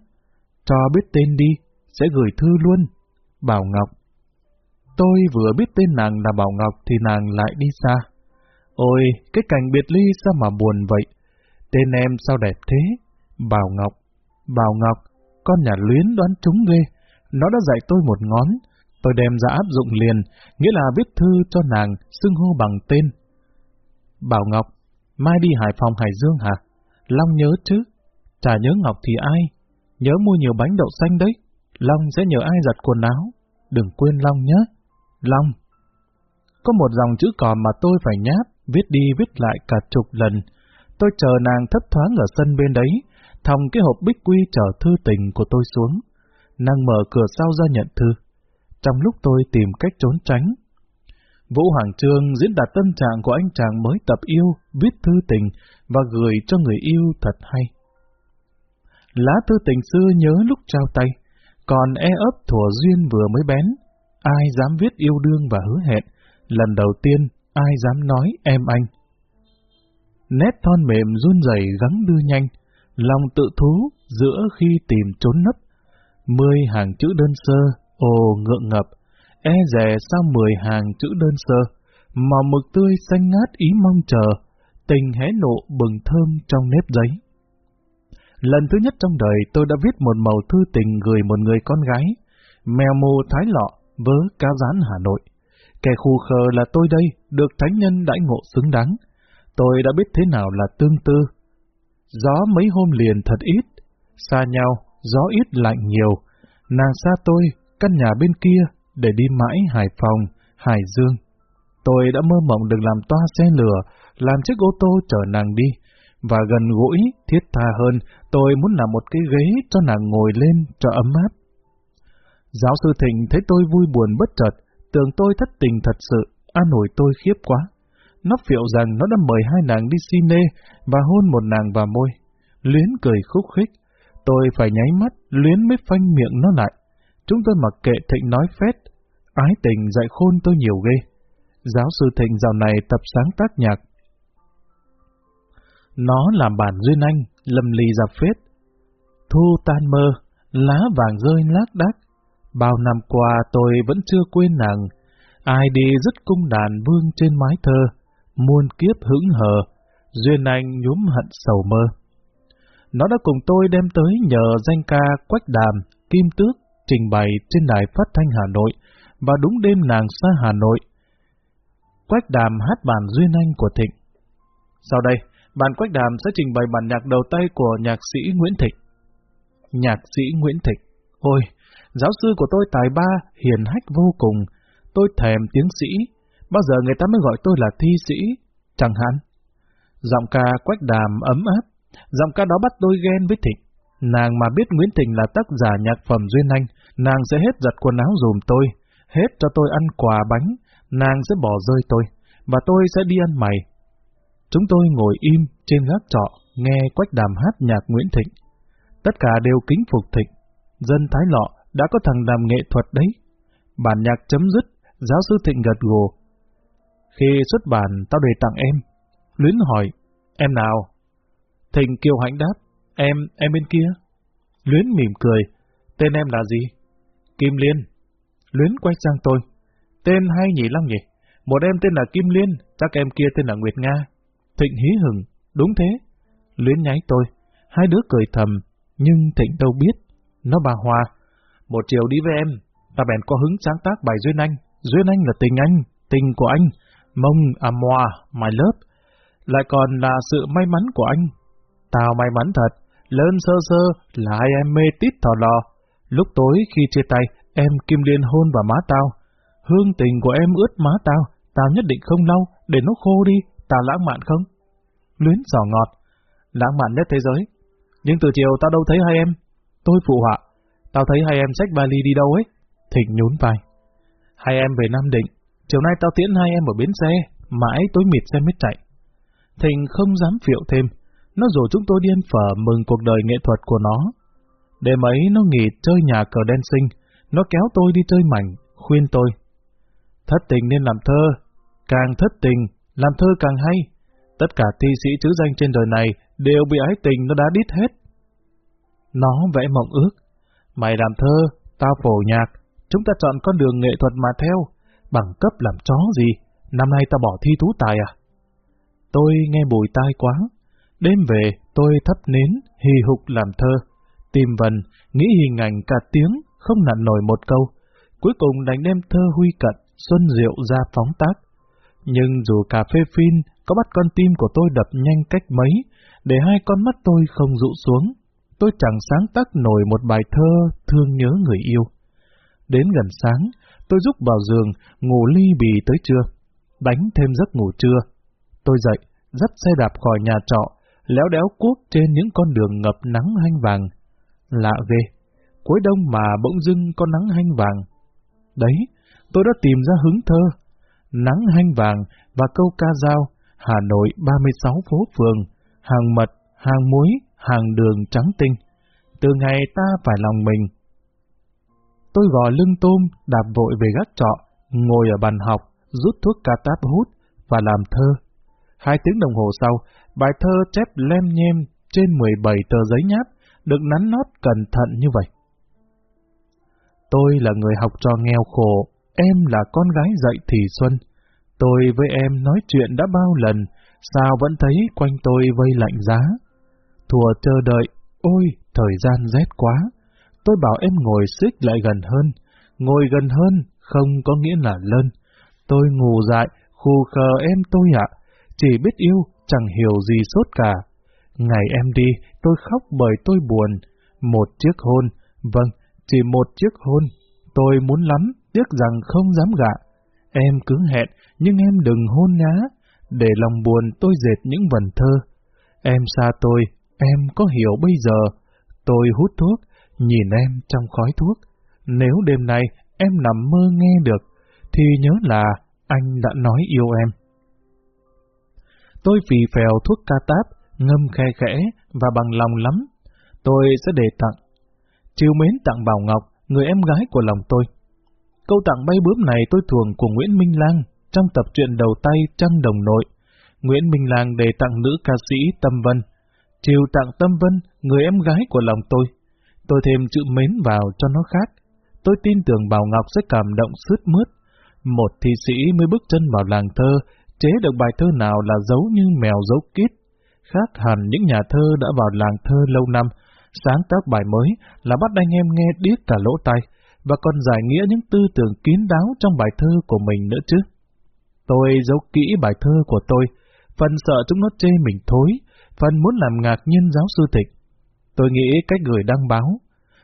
Cho biết tên đi, sẽ gửi thư luôn. Bảo Ngọc. Tôi vừa biết tên nàng là Bảo Ngọc thì nàng lại đi xa. Ôi, cái cảnh biệt ly sao mà buồn vậy? Tên em sao đẹp thế? Bảo Ngọc. Bảo Ngọc, con nhà luyến đoán trúng ghê. Nó đã dạy tôi một ngón. Tôi đem ra áp dụng liền, nghĩa là viết thư cho nàng, xưng hô bằng tên. Bảo Ngọc, mai đi Hải Phòng Hải Dương hả? Long nhớ chứ? Chả nhớ Ngọc thì ai? Nhớ mua nhiều bánh đậu xanh đấy. Long sẽ nhờ ai giặt quần áo. Đừng quên Long nhé. Long. Có một dòng chữ còn mà tôi phải nháp, viết đi viết lại cả chục lần. Tôi chờ nàng thấp thoáng ở sân bên đấy, thòng cái hộp bích quy chở thư tình của tôi xuống. Nàng mở cửa sau ra nhận thư. Trong lúc tôi tìm cách trốn tránh, Vũ Hoàng Trương diễn đạt tâm trạng của anh chàng mới tập yêu, viết thư tình và gửi cho người yêu thật hay. Lá thư tình xưa nhớ lúc trao tay, còn e ấp thủa duyên vừa mới bén. Ai dám viết yêu đương và hứa hẹn, lần đầu tiên ai dám nói em anh. Nét thon mềm run rẩy gắng đưa nhanh, lòng tự thú giữa khi tìm trốn nấp. Mươi hàng chữ đơn sơ, ồ ngượng ngập, e rè sau mười hàng chữ đơn sơ, màu mực tươi xanh ngát ý mong chờ, tình hé nộ bừng thơm trong nếp giấy. Lần thứ nhất trong đời tôi đã viết một màu thư tình gửi một người con gái, mèo mù thái lọ, vớ cá rán Hà Nội. Kẻ khu khờ là tôi đây, được thánh nhân đãi ngộ xứng đáng. Tôi đã biết thế nào là tương tư. Gió mấy hôm liền thật ít, xa nhau, gió ít lạnh nhiều. Nàng xa tôi, căn nhà bên kia, để đi mãi Hải Phòng, Hải Dương. Tôi đã mơ mộng được làm toa xe lửa, làm chiếc ô tô chở nàng đi, và gần gũi, thiết tha hơn, tôi muốn làm một cái ghế cho nàng ngồi lên cho ấm áp. Giáo sư Thịnh thấy tôi vui buồn bất chợt, tưởng tôi thất tình thật sự, an ủi tôi khiếp quá. Nó phiệu rằng nó đã mời hai nàng đi cine và hôn một nàng vào môi. Luyến cười khúc khích. Tôi phải nháy mắt, Luyến mới phanh miệng nó lại. Chúng tôi mặc kệ Thịnh nói phét. Ái tình dạy khôn tôi nhiều ghê. Giáo sư Thịnh dạo này tập sáng tác nhạc. Nó làm bản duyên anh, lầm lì dạp phết. Thu tan mơ, lá vàng rơi lác đác, Bao năm qua tôi vẫn chưa quên nàng, ai đi dứt cung đàn vương trên mái thơ, muôn kiếp hững hờ, duyên anh nhúm hận sầu mơ. Nó đã cùng tôi đem tới nhờ danh ca Quách Đàm, Kim Tước, trình bày trên đài phát thanh Hà Nội, và đúng đêm nàng xa Hà Nội. Quách Đàm hát bản duyên anh của Thịnh. Sau đây, bản Quách Đàm sẽ trình bày bản nhạc đầu tay của nhạc sĩ Nguyễn Thịnh. Nhạc sĩ Nguyễn Thịnh, ôi, Giáo sư của tôi tài ba, hiền hách vô cùng. Tôi thèm tiếng sĩ. Bao giờ người ta mới gọi tôi là thi sĩ? Chẳng hạn. Giọng ca quách đàm ấm áp. Giọng ca đó bắt tôi ghen với Thịnh. Nàng mà biết Nguyễn Thịnh là tác giả nhạc phẩm Duyên Anh, nàng sẽ hết giặt quần áo dùm tôi, hết cho tôi ăn quà bánh, nàng sẽ bỏ rơi tôi, và tôi sẽ đi ăn mày. Chúng tôi ngồi im trên gác trọ, nghe quách đàm hát nhạc Nguyễn Thịnh. Tất cả đều kính phục Thịnh. Dân Thái Lọ đã có thằng làm nghệ thuật đấy. Bản nhạc chấm dứt, giáo sư Thịnh gật gù. Khi xuất bản, tao để tặng em. Luyến hỏi, em nào? Thịnh kiều hãnh đáp, em, em bên kia. Luyến mỉm cười, tên em là gì? Kim Liên. Luyến quay sang tôi, tên hay nhỉ lắm nhỉ? Một em tên là Kim Liên, chắc em kia tên là Nguyệt Nga. Thịnh hí hừng, đúng thế. Luyến nháy tôi, hai đứa cười thầm, nhưng Thịnh đâu biết. Nó bà hòa. một chiều đi với em, ta bèn có hứng sáng tác bài Duyên Anh. Duyên Anh là tình anh, tình của anh, mông à mòa, my lớp Lại còn là sự may mắn của anh. Tao may mắn thật, lớn sơ sơ là hai em mê tít thò lò. Lúc tối khi chia tay, em kim liên hôn vào má tao. Hương tình của em ướt má tao, tao nhất định không lau, để nó khô đi, tao lãng mạn không? Luyến giỏ ngọt, lãng mạn nhất thế giới. Nhưng từ chiều tao đâu thấy hai em. Tôi phụ họa, Tao thấy hai em xách vali đi đâu ấy? Thịnh nhún vai. Hai em về Nam Định. Chiều nay tao tiễn hai em ở bến xe. Mãi tối mịt xe mới chạy. Thịnh không dám phiệu thêm. Nó rủ chúng tôi điên phở mừng cuộc đời nghệ thuật của nó. Đêm ấy nó nghỉ chơi nhà cờ đen sinh. Nó kéo tôi đi chơi mảnh, khuyên tôi. Thất tình nên làm thơ. Càng thất tình, làm thơ càng hay. Tất cả thi sĩ chữ danh trên đời này đều bị ái tình nó đã đít hết. Nó vẽ mộng ước, Mày làm thơ, tao phổ nhạc, chúng ta chọn con đường nghệ thuật mà theo, bằng cấp làm chó gì, năm nay tao bỏ thi tú tài à? Tôi nghe bùi tai quá, đêm về tôi thắp nến, hì hục làm thơ, tìm vần, nghĩ hình ảnh cả tiếng, không nặn nổi một câu, cuối cùng đánh đem thơ huy cận, xuân diệu ra phóng tác. Nhưng dù cà phê phin có bắt con tim của tôi đập nhanh cách mấy, để hai con mắt tôi không rụ xuống, tôi chẳng sáng tác nổi một bài thơ thương nhớ người yêu. Đến gần sáng, tôi rúc vào giường, ngủ ly bì tới trưa, đánh thêm giấc ngủ trưa. Tôi dậy, dắt xe đạp khỏi nhà trọ, léo đéo cuốc trên những con đường ngập nắng hanh vàng. Lạ ghê, cuối đông mà bỗng dưng có nắng hanh vàng. Đấy, tôi đã tìm ra hứng thơ. Nắng hanh vàng và câu ca dao, Hà Nội 36 phố phường, hàng mật, hàng muối, hàng đường trắng tinh. Từ ngày ta phải lòng mình. Tôi gò lưng tôm, đạp vội về gác trọ, ngồi ở bàn học, rút thuốc ca táp hút và làm thơ. Hai tiếng đồng hồ sau, bài thơ chép lem nhem trên 17 tờ giấy nháp, được nắn nót cẩn thận như vậy. Tôi là người học trò nghèo khổ, em là con gái dậy thì xuân. Tôi với em nói chuyện đã bao lần, sao vẫn thấy quanh tôi vây lạnh giá. Thùa chờ đợi, ôi, thời gian rét quá. Tôi bảo em ngồi xích lại gần hơn. Ngồi gần hơn không có nghĩa là lơn. Tôi ngủ dại, khù khờ em tôi ạ. Chỉ biết yêu, chẳng hiểu gì sốt cả. Ngày em đi, tôi khóc bởi tôi buồn. Một chiếc hôn, vâng, chỉ một chiếc hôn. Tôi muốn lắm, tiếc rằng không dám gạ. Em cứ hẹn, nhưng em đừng hôn nhá. Để lòng buồn tôi dệt những vần thơ. Em xa tôi, em có hiểu bây giờ. Tôi hút thuốc, nhìn em trong khói thuốc. Nếu đêm nay em nằm mơ nghe được, thì nhớ là anh đã nói yêu em. Tôi phì phèo thuốc ca táp, ngâm khe khẽ và bằng lòng lắm. Tôi sẽ để tặng. Chiều mến tặng Bảo Ngọc, người em gái của lòng tôi. Câu tặng bay bướm này tôi thường của Nguyễn Minh Lang trong tập truyện đầu tay Trăng Đồng Nội. Nguyễn Minh Lang để tặng nữ ca sĩ Tâm Vân. Chiều tặng Tâm Vân, người em gái của lòng tôi. Tôi thêm chữ mến vào cho nó khác. Tôi tin tưởng Bảo Ngọc sẽ cảm động sướt mướt. Một thi sĩ mới bước chân vào làng thơ, chế được bài thơ nào là giấu như mèo giấu kít. Khác hẳn những nhà thơ đã vào làng thơ lâu năm, sáng tác bài mới là bắt anh em nghe điếc cả lỗ tai, và còn giải nghĩa những tư tưởng kín đáo trong bài thơ của mình nữa chứ. Tôi giấu kỹ bài thơ của tôi, phần sợ chúng nó chê mình thối, phần muốn làm ngạc nhiên giáo sư tịch. Tôi nghĩ cách gửi đăng báo.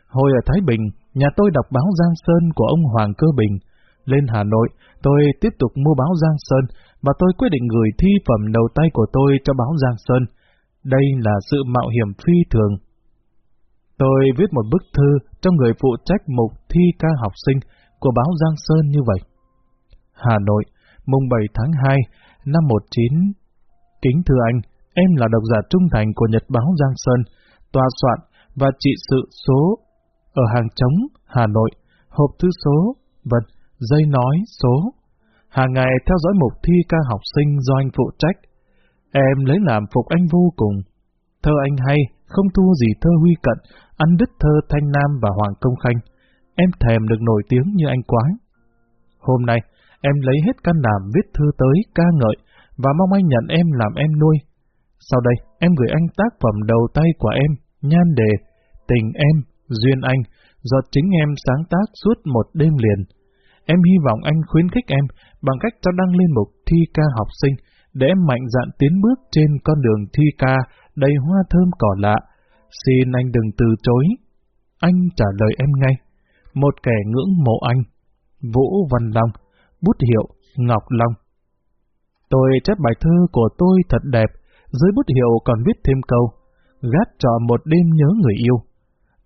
Hồi ở Thái Bình, nhà tôi đọc báo Giang Sơn của ông Hoàng Cơ Bình. Lên Hà Nội, tôi tiếp tục mua báo Giang Sơn và tôi quyết định gửi thi phẩm đầu tay của tôi cho báo Giang Sơn. Đây là sự mạo hiểm phi thường. Tôi viết một bức thư cho người phụ trách mục thi ca học sinh của báo Giang Sơn như vậy. Hà Nội, mùng 7 tháng 2 năm 19. Kính thưa anh, em là độc giả trung thành của Nhật báo Giang Sơn, tòa soạn và trị sự số ở hàng trống, Hà Nội, hộp thư số, vân, dây nói số. Hàng ngày theo dõi mục thi ca học sinh do anh phụ trách. Em lấy làm phục anh vô cùng. Thơ anh hay, không thua gì thơ Huy Cận, ăn đứt thơ Thanh Nam và Hoàng Công Khanh. Em thèm được nổi tiếng như anh quá. Hôm nay, em lấy hết can đảm viết thư tới ca ngợi và mong anh nhận em làm em nuôi. Sau đây, em gửi anh tác phẩm đầu tay của em, nhan đề, tình em, duyên anh, do chính em sáng tác suốt một đêm liền. Em hy vọng anh khuyến khích em bằng cách cho đăng lên mục thi ca học sinh để em mạnh dạn tiến bước trên con đường thi ca đầy hoa thơm cỏ lạ. Xin anh đừng từ chối. Anh trả lời em ngay. Một kẻ ngưỡng mộ anh. Vũ Văn Long, bút hiệu Ngọc Long. Tôi chép bài thơ của tôi thật đẹp, dưới bút hiệu còn viết thêm câu, gác trọ một đêm nhớ người yêu.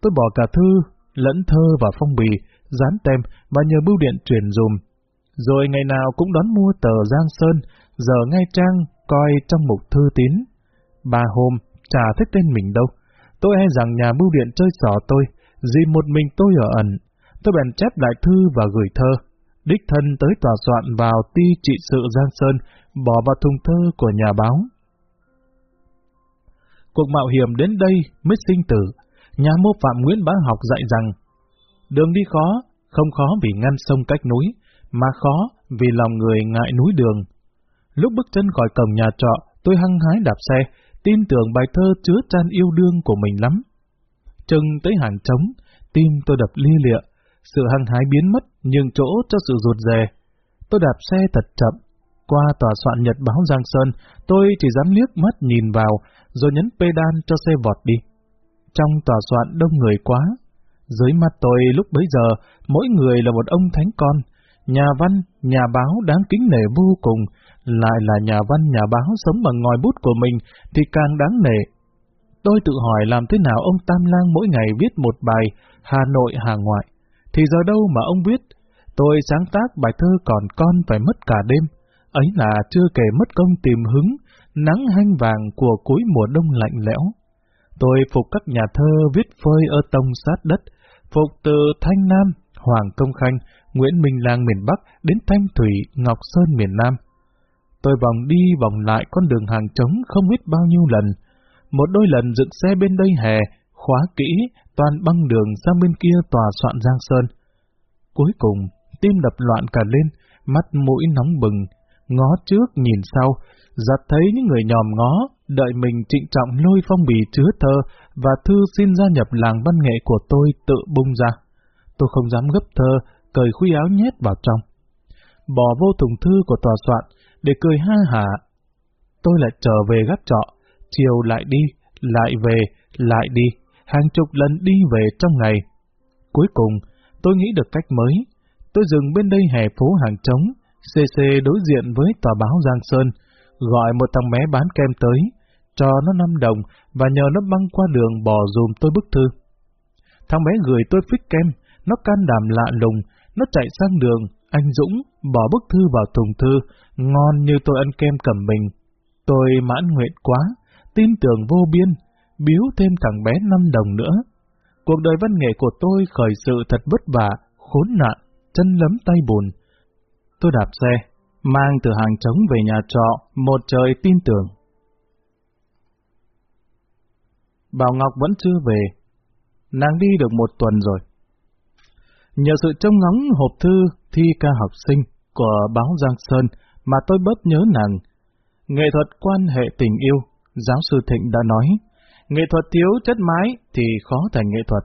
Tôi bỏ cả thư, lẫn thơ và phong bì, dán tem và nhờ bưu điện truyền dùm. Rồi ngày nào cũng đón mua tờ Giang Sơn, giờ ngay trang, coi trong mục thư tín. Ba hôm, chả thích tên mình đâu. Tôi e rằng nhà bưu điện chơi xỏ tôi, vì một mình tôi ở ẩn. Tôi bèn chép lại thư và gửi thơ. Đích thân tới tòa soạn vào ti trị sự Giang Sơn, bỏ vào thùng thơ của nhà báo. Cuộc mạo hiểm đến đây mới sinh tử. Nhà mô phạm Nguyễn Bá Học dạy rằng, đường đi khó, không khó vì ngăn sông cách núi, mà khó vì lòng người ngại núi đường. Lúc bước chân khỏi cổng nhà trọ, tôi hăng hái đạp xe, tin tưởng bài thơ chứa chan yêu đương của mình lắm. Chừng tới hàng trống, tim tôi đập lia lịa, sự hăng hái biến mất nhường chỗ cho sự rụt rè. Tôi đạp xe thật chậm, qua tòa soạn nhật báo Giang Sơn, tôi chỉ dám liếc mắt nhìn vào, rồi nhấn pedal cho xe vọt đi. Trong tòa soạn đông người quá. Dưới mặt tôi lúc bấy giờ, mỗi người là một ông thánh con. Nhà văn, nhà báo đáng kính nể vô cùng, lại là nhà văn, nhà báo sống bằng ngòi bút của mình thì càng đáng nể. Tôi tự hỏi làm thế nào ông Tam Lang mỗi ngày viết một bài Hà Nội Hà Ngoại. Thì giờ đâu mà ông viết. Tôi sáng tác bài thơ còn con phải mất cả đêm. Ấy là chưa kể mất công tìm hứng, nắng hanh vàng của cuối mùa đông lạnh lẽo. Tôi phục các nhà thơ viết phơi ở tông sát đất, phục từ Thanh Nam, Hoàng Công Khanh, Nguyễn Minh Lang miền Bắc đến Thanh Thủy, Ngọc Sơn miền Nam. Tôi vòng đi vòng lại con đường hàng trống không biết bao nhiêu lần. Một đôi lần dựng xe bên đây hè, khóa kỹ, toàn băng đường sang bên kia tòa soạn Giang Sơn. Cuối cùng, tim đập loạn cả lên, mắt mũi nóng bừng, ngó trước nhìn sau, giặt thấy những người nhòm ngó, đợi mình trịnh trọng lôi phong bì chứa thơ và thư xin gia nhập làng văn nghệ của tôi tự bung ra. Tôi không dám gấp thơ, cởi khuy áo nhét vào trong. Bỏ vô thùng thư của tòa soạn, để cười ha hả. Tôi lại trở về gác trọ, chiều lại đi, lại về, lại đi, hàng chục lần đi về trong ngày. Cuối cùng, tôi nghĩ được cách mới. Tôi dừng bên đây hè phố hàng trống, CC đối diện với tòa báo Giang Sơn, gọi một thằng bé bán kem tới, cho nó 5 đồng và nhờ nó băng qua đường bỏ dùm tôi bức thư. Thằng bé gửi tôi phích kem, nó can đảm lạ lùng, nó chạy sang đường, anh Dũng bỏ bức thư vào thùng thư, ngon như tôi ăn kem cầm mình. Tôi mãn nguyện quá, tin tưởng vô biên, biếu thêm thằng bé 5 đồng nữa. Cuộc đời văn nghệ của tôi khởi sự thật vất vả, khốn nạn, chân lấm tay bùn. Tôi đạp xe, mang từ hàng trống về nhà trọ, một trời tin tưởng. Bảo Ngọc vẫn chưa về. Nàng đi được một tuần rồi. Nhờ sự trông ngóng hộp thư thi ca học sinh của báo Giang Sơn mà tôi bớt nhớ nàng. Nghệ thuật quan hệ tình yêu, giáo sư Thịnh đã nói, nghệ thuật thiếu chất mái thì khó thành nghệ thuật.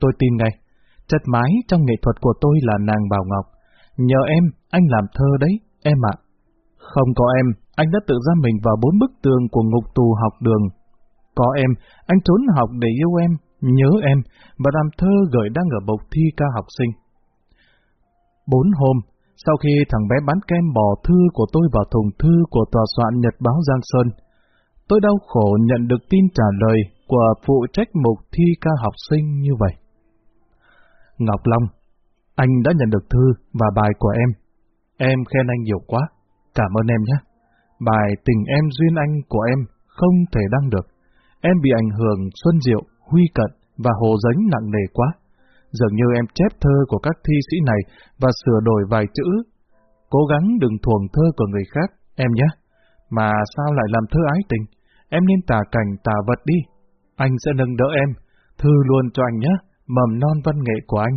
Tôi tin ngay, chất mái trong nghệ thuật của tôi là nàng Bảo Ngọc. Nhờ em, anh làm thơ đấy, em ạ. Không có em, anh đã tự ra mình vào bốn bức tường của ngục tù học đường. Có em, anh trốn học để yêu em, nhớ em, và làm thơ gửi đang ở bục thi ca học sinh. Bốn hôm, sau khi thằng bé bán kem bỏ thư của tôi vào thùng thư của tòa soạn Nhật báo Giang Sơn, tôi đau khổ nhận được tin trả lời của phụ trách mục thi ca học sinh như vậy. Ngọc Long, anh đã nhận được thư và bài của em. Em khen anh nhiều quá. Cảm ơn em nhé. Bài Tình em duyên anh của em không thể đăng được. Em bị ảnh hưởng Xuân Diệu, Huy Cận và Hồ Dánh nặng nề quá. Dường như em chép thơ của các thi sĩ này và sửa đổi vài chữ. Cố gắng đừng thuồng thơ của người khác, em nhé. Mà sao lại làm thơ ái tình? Em nên tả cảnh tả vật đi. Anh sẽ nâng đỡ em. Thư luôn cho anh nhé, mầm non văn nghệ của anh.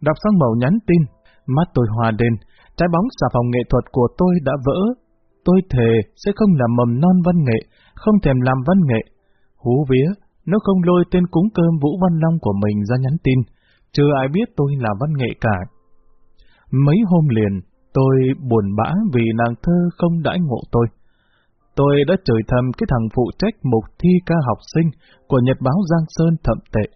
Đọc xong mẫu nhắn tin, mắt tôi hòa đền. trái bóng xà phòng nghệ thuật của tôi đã vỡ. Tôi thề sẽ không làm mầm non văn nghệ, không thèm làm văn nghệ. Hú vía, nó không lôi tên cúng cơm Vũ Văn Long của mình ra nhắn tin, chưa ai biết tôi là văn nghệ cả. Mấy hôm liền, tôi buồn bã vì nàng thơ không đãi ngộ tôi. Tôi đã chửi thầm cái thằng phụ trách mục thi ca học sinh của Nhật báo Giang Sơn thậm tệ.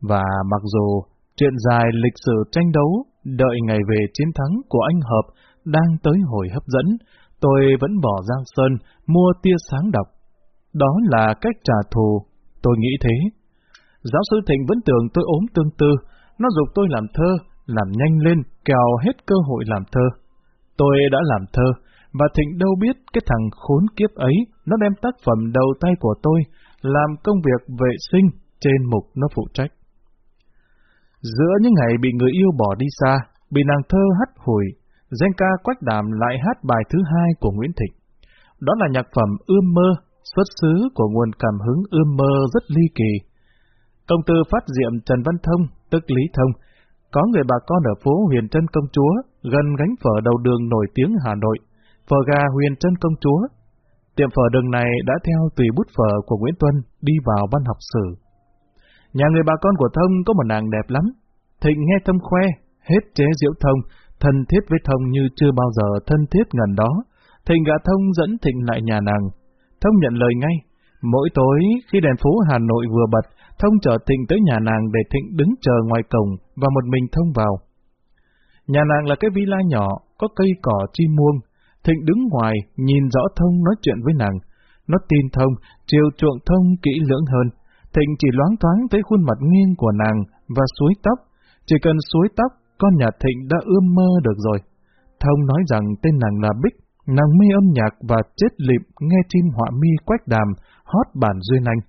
Và mặc dù chuyện dài lịch sử tranh đấu, đợi ngày về chiến thắng của anh Hợp đang tới hồi hấp dẫn, tôi vẫn bỏ Giang Sơn mua tia sáng đọc. Đó là cách trả thù Tôi nghĩ thế. Giáo sư Thịnh vẫn tưởng tôi ốm tương tư, nó dục tôi làm thơ, làm nhanh lên, kèo hết cơ hội làm thơ. Tôi đã làm thơ, và Thịnh đâu biết cái thằng khốn kiếp ấy, nó đem tác phẩm đầu tay của tôi, làm công việc vệ sinh trên mục nó phụ trách. Giữa những ngày bị người yêu bỏ đi xa, bị nàng thơ hắt hủi, danh ca quách đàm lại hát bài thứ hai của Nguyễn Thịnh. Đó là nhạc phẩm Ươm Mơ xuất xứ của nguồn cảm hứng ươm mơ rất ly kỳ. Công tư phát diệm Trần Văn Thông, tức Lý Thông, có người bà con ở phố Huyền Trân Công Chúa, gần gánh phở đầu đường nổi tiếng Hà Nội, phở gà Huyền Trân Công Chúa. Tiệm phở đường này đã theo tùy bút phở của Nguyễn Tuân đi vào văn học sử. Nhà người bà con của Thông có một nàng đẹp lắm. Thịnh nghe Thông khoe, hết chế diễu Thông, thân thiết với Thông như chưa bao giờ thân thiết gần đó. Thịnh gã Thông dẫn Thịnh lại nhà nàng, Thông nhận lời ngay. Mỗi tối, khi đèn phố Hà Nội vừa bật, Thông chở Thịnh tới nhà nàng để Thịnh đứng chờ ngoài cổng và một mình Thông vào. Nhà nàng là cái villa nhỏ, có cây cỏ chim muông. Thịnh đứng ngoài, nhìn rõ Thông nói chuyện với nàng. Nó tin Thông, chiều chuộng Thông kỹ lưỡng hơn. Thịnh chỉ loáng thoáng thấy khuôn mặt nghiêng của nàng và suối tóc. Chỉ cần suối tóc, con nhà Thịnh đã ươm mơ được rồi. Thông nói rằng tên nàng là Bích, Nàng mê âm nhạc và chết lịm nghe chim họa mi quách đàm, hót bản duyên anh.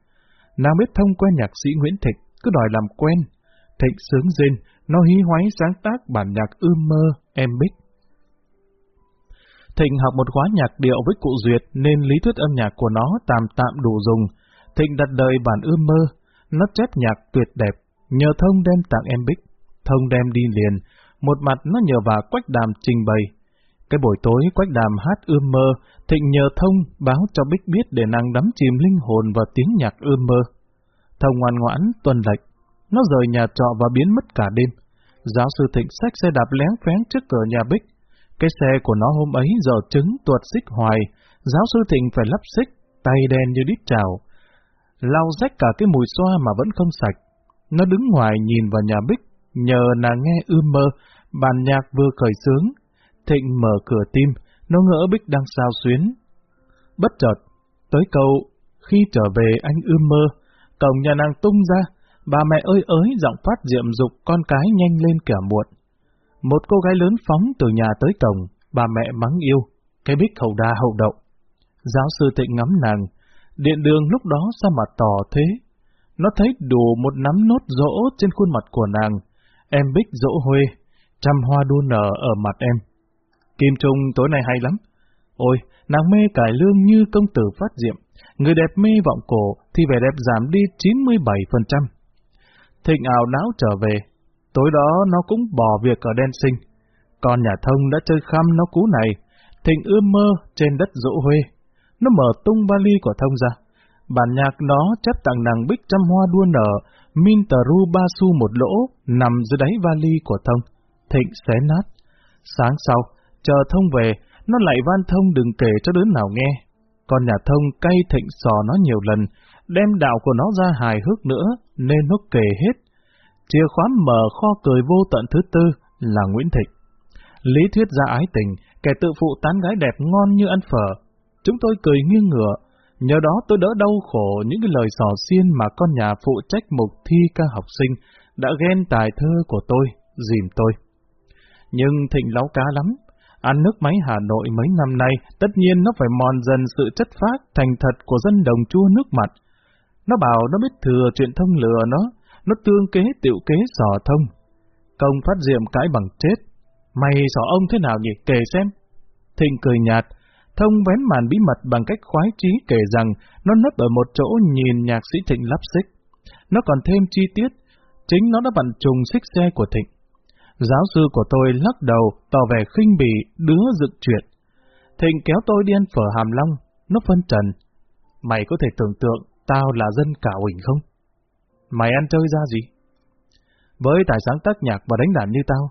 Nàng biết thông quen nhạc sĩ Nguyễn Thịnh, cứ đòi làm quen. Thịnh sướng rên, nó hí hoáy sáng tác bản nhạc ươm mơ, em bích. Thịnh học một khóa nhạc điệu với cụ Duyệt nên lý thuyết âm nhạc của nó tạm tạm đủ dùng. Thịnh đặt đời bản ươm mơ, nó chép nhạc tuyệt đẹp, nhờ thông đem tặng em bích. Thông đem đi liền, một mặt nó nhờ vào quách đàm trình bày. Cái buổi tối quách đàm hát ươm mơ, Thịnh nhờ thông báo cho Bích biết để nàng đắm chìm linh hồn vào tiếng nhạc ươm mơ. Thông ngoan ngoãn, tuần lệch Nó rời nhà trọ và biến mất cả đêm. Giáo sư Thịnh xách xe đạp lén phén trước cửa nhà Bích. Cái xe của nó hôm ấy giờ trứng tuột xích hoài. Giáo sư Thịnh phải lắp xích, tay đen như đít trào. Lau rách cả cái mùi xoa mà vẫn không sạch. Nó đứng ngoài nhìn vào nhà Bích, nhờ nàng nghe ươm mơ, bàn nhạc vừa khởi sướng. Thịnh mở cửa tim, nó ngỡ Bích đang sao xuyến. Bất chợt, tới câu, khi trở về anh ươm mơ, cổng nhà nàng tung ra, bà mẹ ơi ới giọng phát diệm dục con cái nhanh lên kẻ muộn. Một cô gái lớn phóng từ nhà tới cổng, bà mẹ mắng yêu, cái Bích hậu đa hậu đậu. Giáo sư Thịnh ngắm nàng, điện đường lúc đó sao mà tỏ thế? Nó thấy đủ một nắm nốt rỗ trên khuôn mặt của nàng. Em Bích dỗ huê, trăm hoa đua nở ở mặt em. Kim Trung tối nay hay lắm. Ôi, nàng mê cải lương như công tử phát diệm. Người đẹp mê vọng cổ thì vẻ đẹp giảm đi 97%. Thịnh ảo não trở về. Tối đó nó cũng bỏ việc ở đen sinh. còn nhà thông đã chơi khăm nó cú này. Thịnh ươm mơ trên đất dỗ huê. Nó mở tung vali của thông ra. Bản nhạc nó chấp tặng nàng bích trăm hoa đua nở, min tờ ru ba xu một lỗ, nằm dưới đáy vali của thông. Thịnh xé nát. Sáng sau, chờ thông về, nó lại van thông đừng kể cho đứa nào nghe. Còn nhà thông cay thịnh sò nó nhiều lần, đem đạo của nó ra hài hước nữa, nên nó kể hết. Chìa khóa mở kho cười vô tận thứ tư là Nguyễn Thịnh. Lý thuyết ra ái tình, kẻ tự phụ tán gái đẹp ngon như ăn phở. Chúng tôi cười nghiêng ngửa, nhờ đó tôi đỡ đau khổ những cái lời sò xiên mà con nhà phụ trách mục thi ca học sinh đã ghen tài thơ của tôi, dìm tôi. Nhưng Thịnh láo cá lắm, Ăn nước máy Hà Nội mấy năm nay, tất nhiên nó phải mòn dần sự chất phác, thành thật của dân đồng chua nước mặt. Nó bảo nó biết thừa chuyện thông lừa nó, nó tương kế tiểu kế sò thông. Công phát diệm cãi bằng chết. Mày sò ông thế nào nhỉ? Kể xem. Thịnh cười nhạt, thông vén màn bí mật bằng cách khoái trí kể rằng nó nấp ở một chỗ nhìn nhạc sĩ Thịnh lắp xích. Nó còn thêm chi tiết, chính nó đã vặn trùng xích xe của Thịnh. Giáo sư của tôi lắc đầu, tỏ vẻ khinh bỉ, đứa dựng chuyện. Thịnh kéo tôi đi ăn phở hàm long, nó phân trần. Mày có thể tưởng tượng tao là dân cả huỳnh không? Mày ăn chơi ra gì? Với tài sáng tác nhạc và đánh đàn như tao,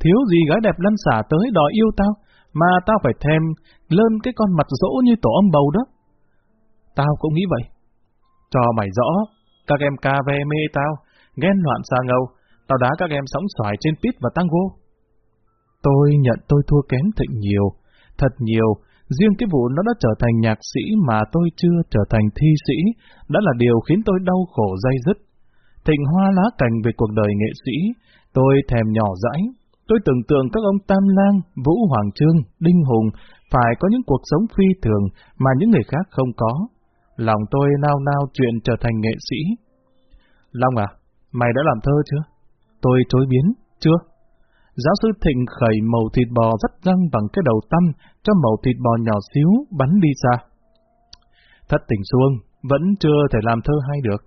thiếu gì gái đẹp lăn xả tới đòi yêu tao, mà tao phải thèm lên cái con mặt dỗ như tổ ông bầu đó. Tao cũng nghĩ vậy. Cho mày rõ, các em ca ve mê tao, ghen loạn xa ngầu, Tao đá các em sóng xoài trên pit và tango. Tôi nhận tôi thua kém Thịnh nhiều, thật nhiều, riêng cái vụ nó đã trở thành nhạc sĩ mà tôi chưa trở thành thi sĩ, đã là điều khiến tôi đau khổ dây dứt. Thịnh hoa lá cành về cuộc đời nghệ sĩ, tôi thèm nhỏ dãi, tôi tưởng tượng các ông Tam Lang, Vũ Hoàng Trương, Đinh Hùng phải có những cuộc sống phi thường mà những người khác không có. Lòng tôi nao nao chuyện trở thành nghệ sĩ. Long à, mày đã làm thơ chưa? Tôi chối biến, chưa? Giáo sư Thịnh khẩy màu thịt bò rất răng bằng cái đầu tăm cho màu thịt bò nhỏ xíu bắn đi xa. Thất tình xuông, vẫn chưa thể làm thơ hay được.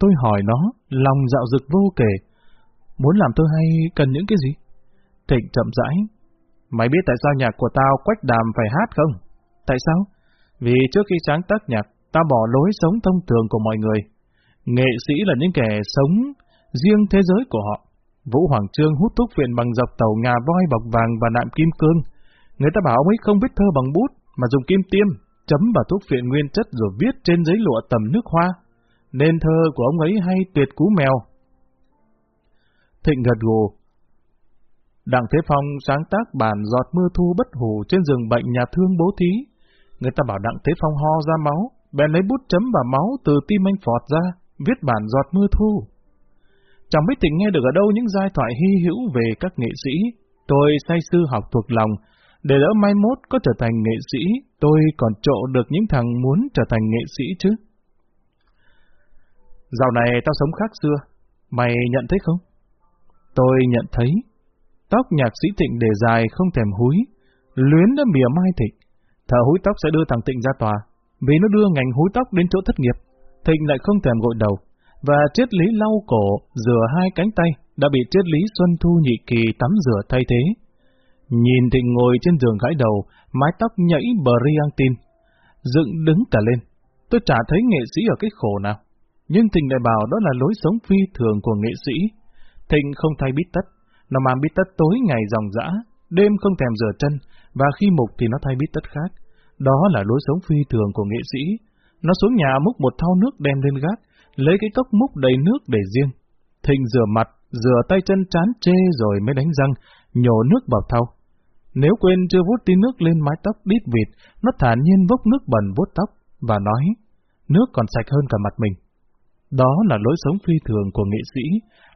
Tôi hỏi nó, lòng dạo dực vô kể. Muốn làm thơ hay cần những cái gì? Thịnh chậm rãi. Mày biết tại sao nhạc của tao quách đàm phải hát không? Tại sao? Vì trước khi sáng tác nhạc, tao bỏ lối sống thông thường của mọi người. Nghệ sĩ là những kẻ sống riêng thế giới của họ. Vũ Hoàng Trương hút thuốc phiện bằng dọc tàu ngà voi bọc vàng và nạm kim cương. Người ta bảo ông ấy không biết thơ bằng bút, mà dùng kim tiêm, chấm vào thuốc phiện nguyên chất rồi viết trên giấy lụa tầm nước hoa. Nên thơ của ông ấy hay tuyệt cú mèo. Thịnh gật gù. Đặng Thế Phong sáng tác bản giọt mưa thu bất hủ trên giường bệnh nhà thương bố thí. Người ta bảo Đặng Thế Phong ho ra máu, bèn lấy bút chấm vào máu từ tim anh phọt ra, viết bản giọt mưa thu. Chẳng biết tình nghe được ở đâu những giai thoại hy hữu về các nghệ sĩ. Tôi say sư học thuộc lòng, để đỡ mai mốt có trở thành nghệ sĩ, tôi còn trộ được những thằng muốn trở thành nghệ sĩ chứ. Dạo này tao sống khác xưa, mày nhận thấy không? Tôi nhận thấy, tóc nhạc sĩ Thịnh để dài không thèm húi, luyến đã mỉa mai Thịnh. Thợ húi tóc sẽ đưa thằng Tịnh ra tòa, vì nó đưa ngành húi tóc đến chỗ thất nghiệp. Thịnh lại không thèm gội đầu, và triết lý lau cổ, rửa hai cánh tay, đã bị triết lý Xuân Thu Nhị Kỳ tắm rửa thay thế. Nhìn Thịnh ngồi trên giường gãi đầu, mái tóc nhảy bờ tin, dựng đứng cả lên. Tôi chả thấy nghệ sĩ ở cái khổ nào. Nhưng Thịnh lại bảo đó là lối sống phi thường của nghệ sĩ. Thịnh không thay bít tất, nó mang bít tất tối ngày dòng dã, đêm không thèm rửa chân, và khi mục thì nó thay bít tất khác. Đó là lối sống phi thường của nghệ sĩ. Nó xuống nhà múc một thau nước đem lên gác, lấy cái cốc múc đầy nước để riêng. Thịnh rửa mặt, rửa tay chân chán chê rồi mới đánh răng, nhổ nước vào thau. Nếu quên chưa vút tí nước lên mái tóc đít vịt, nó thản nhiên vốc nước bẩn vuốt tóc, và nói, nước còn sạch hơn cả mặt mình. Đó là lối sống phi thường của nghệ sĩ,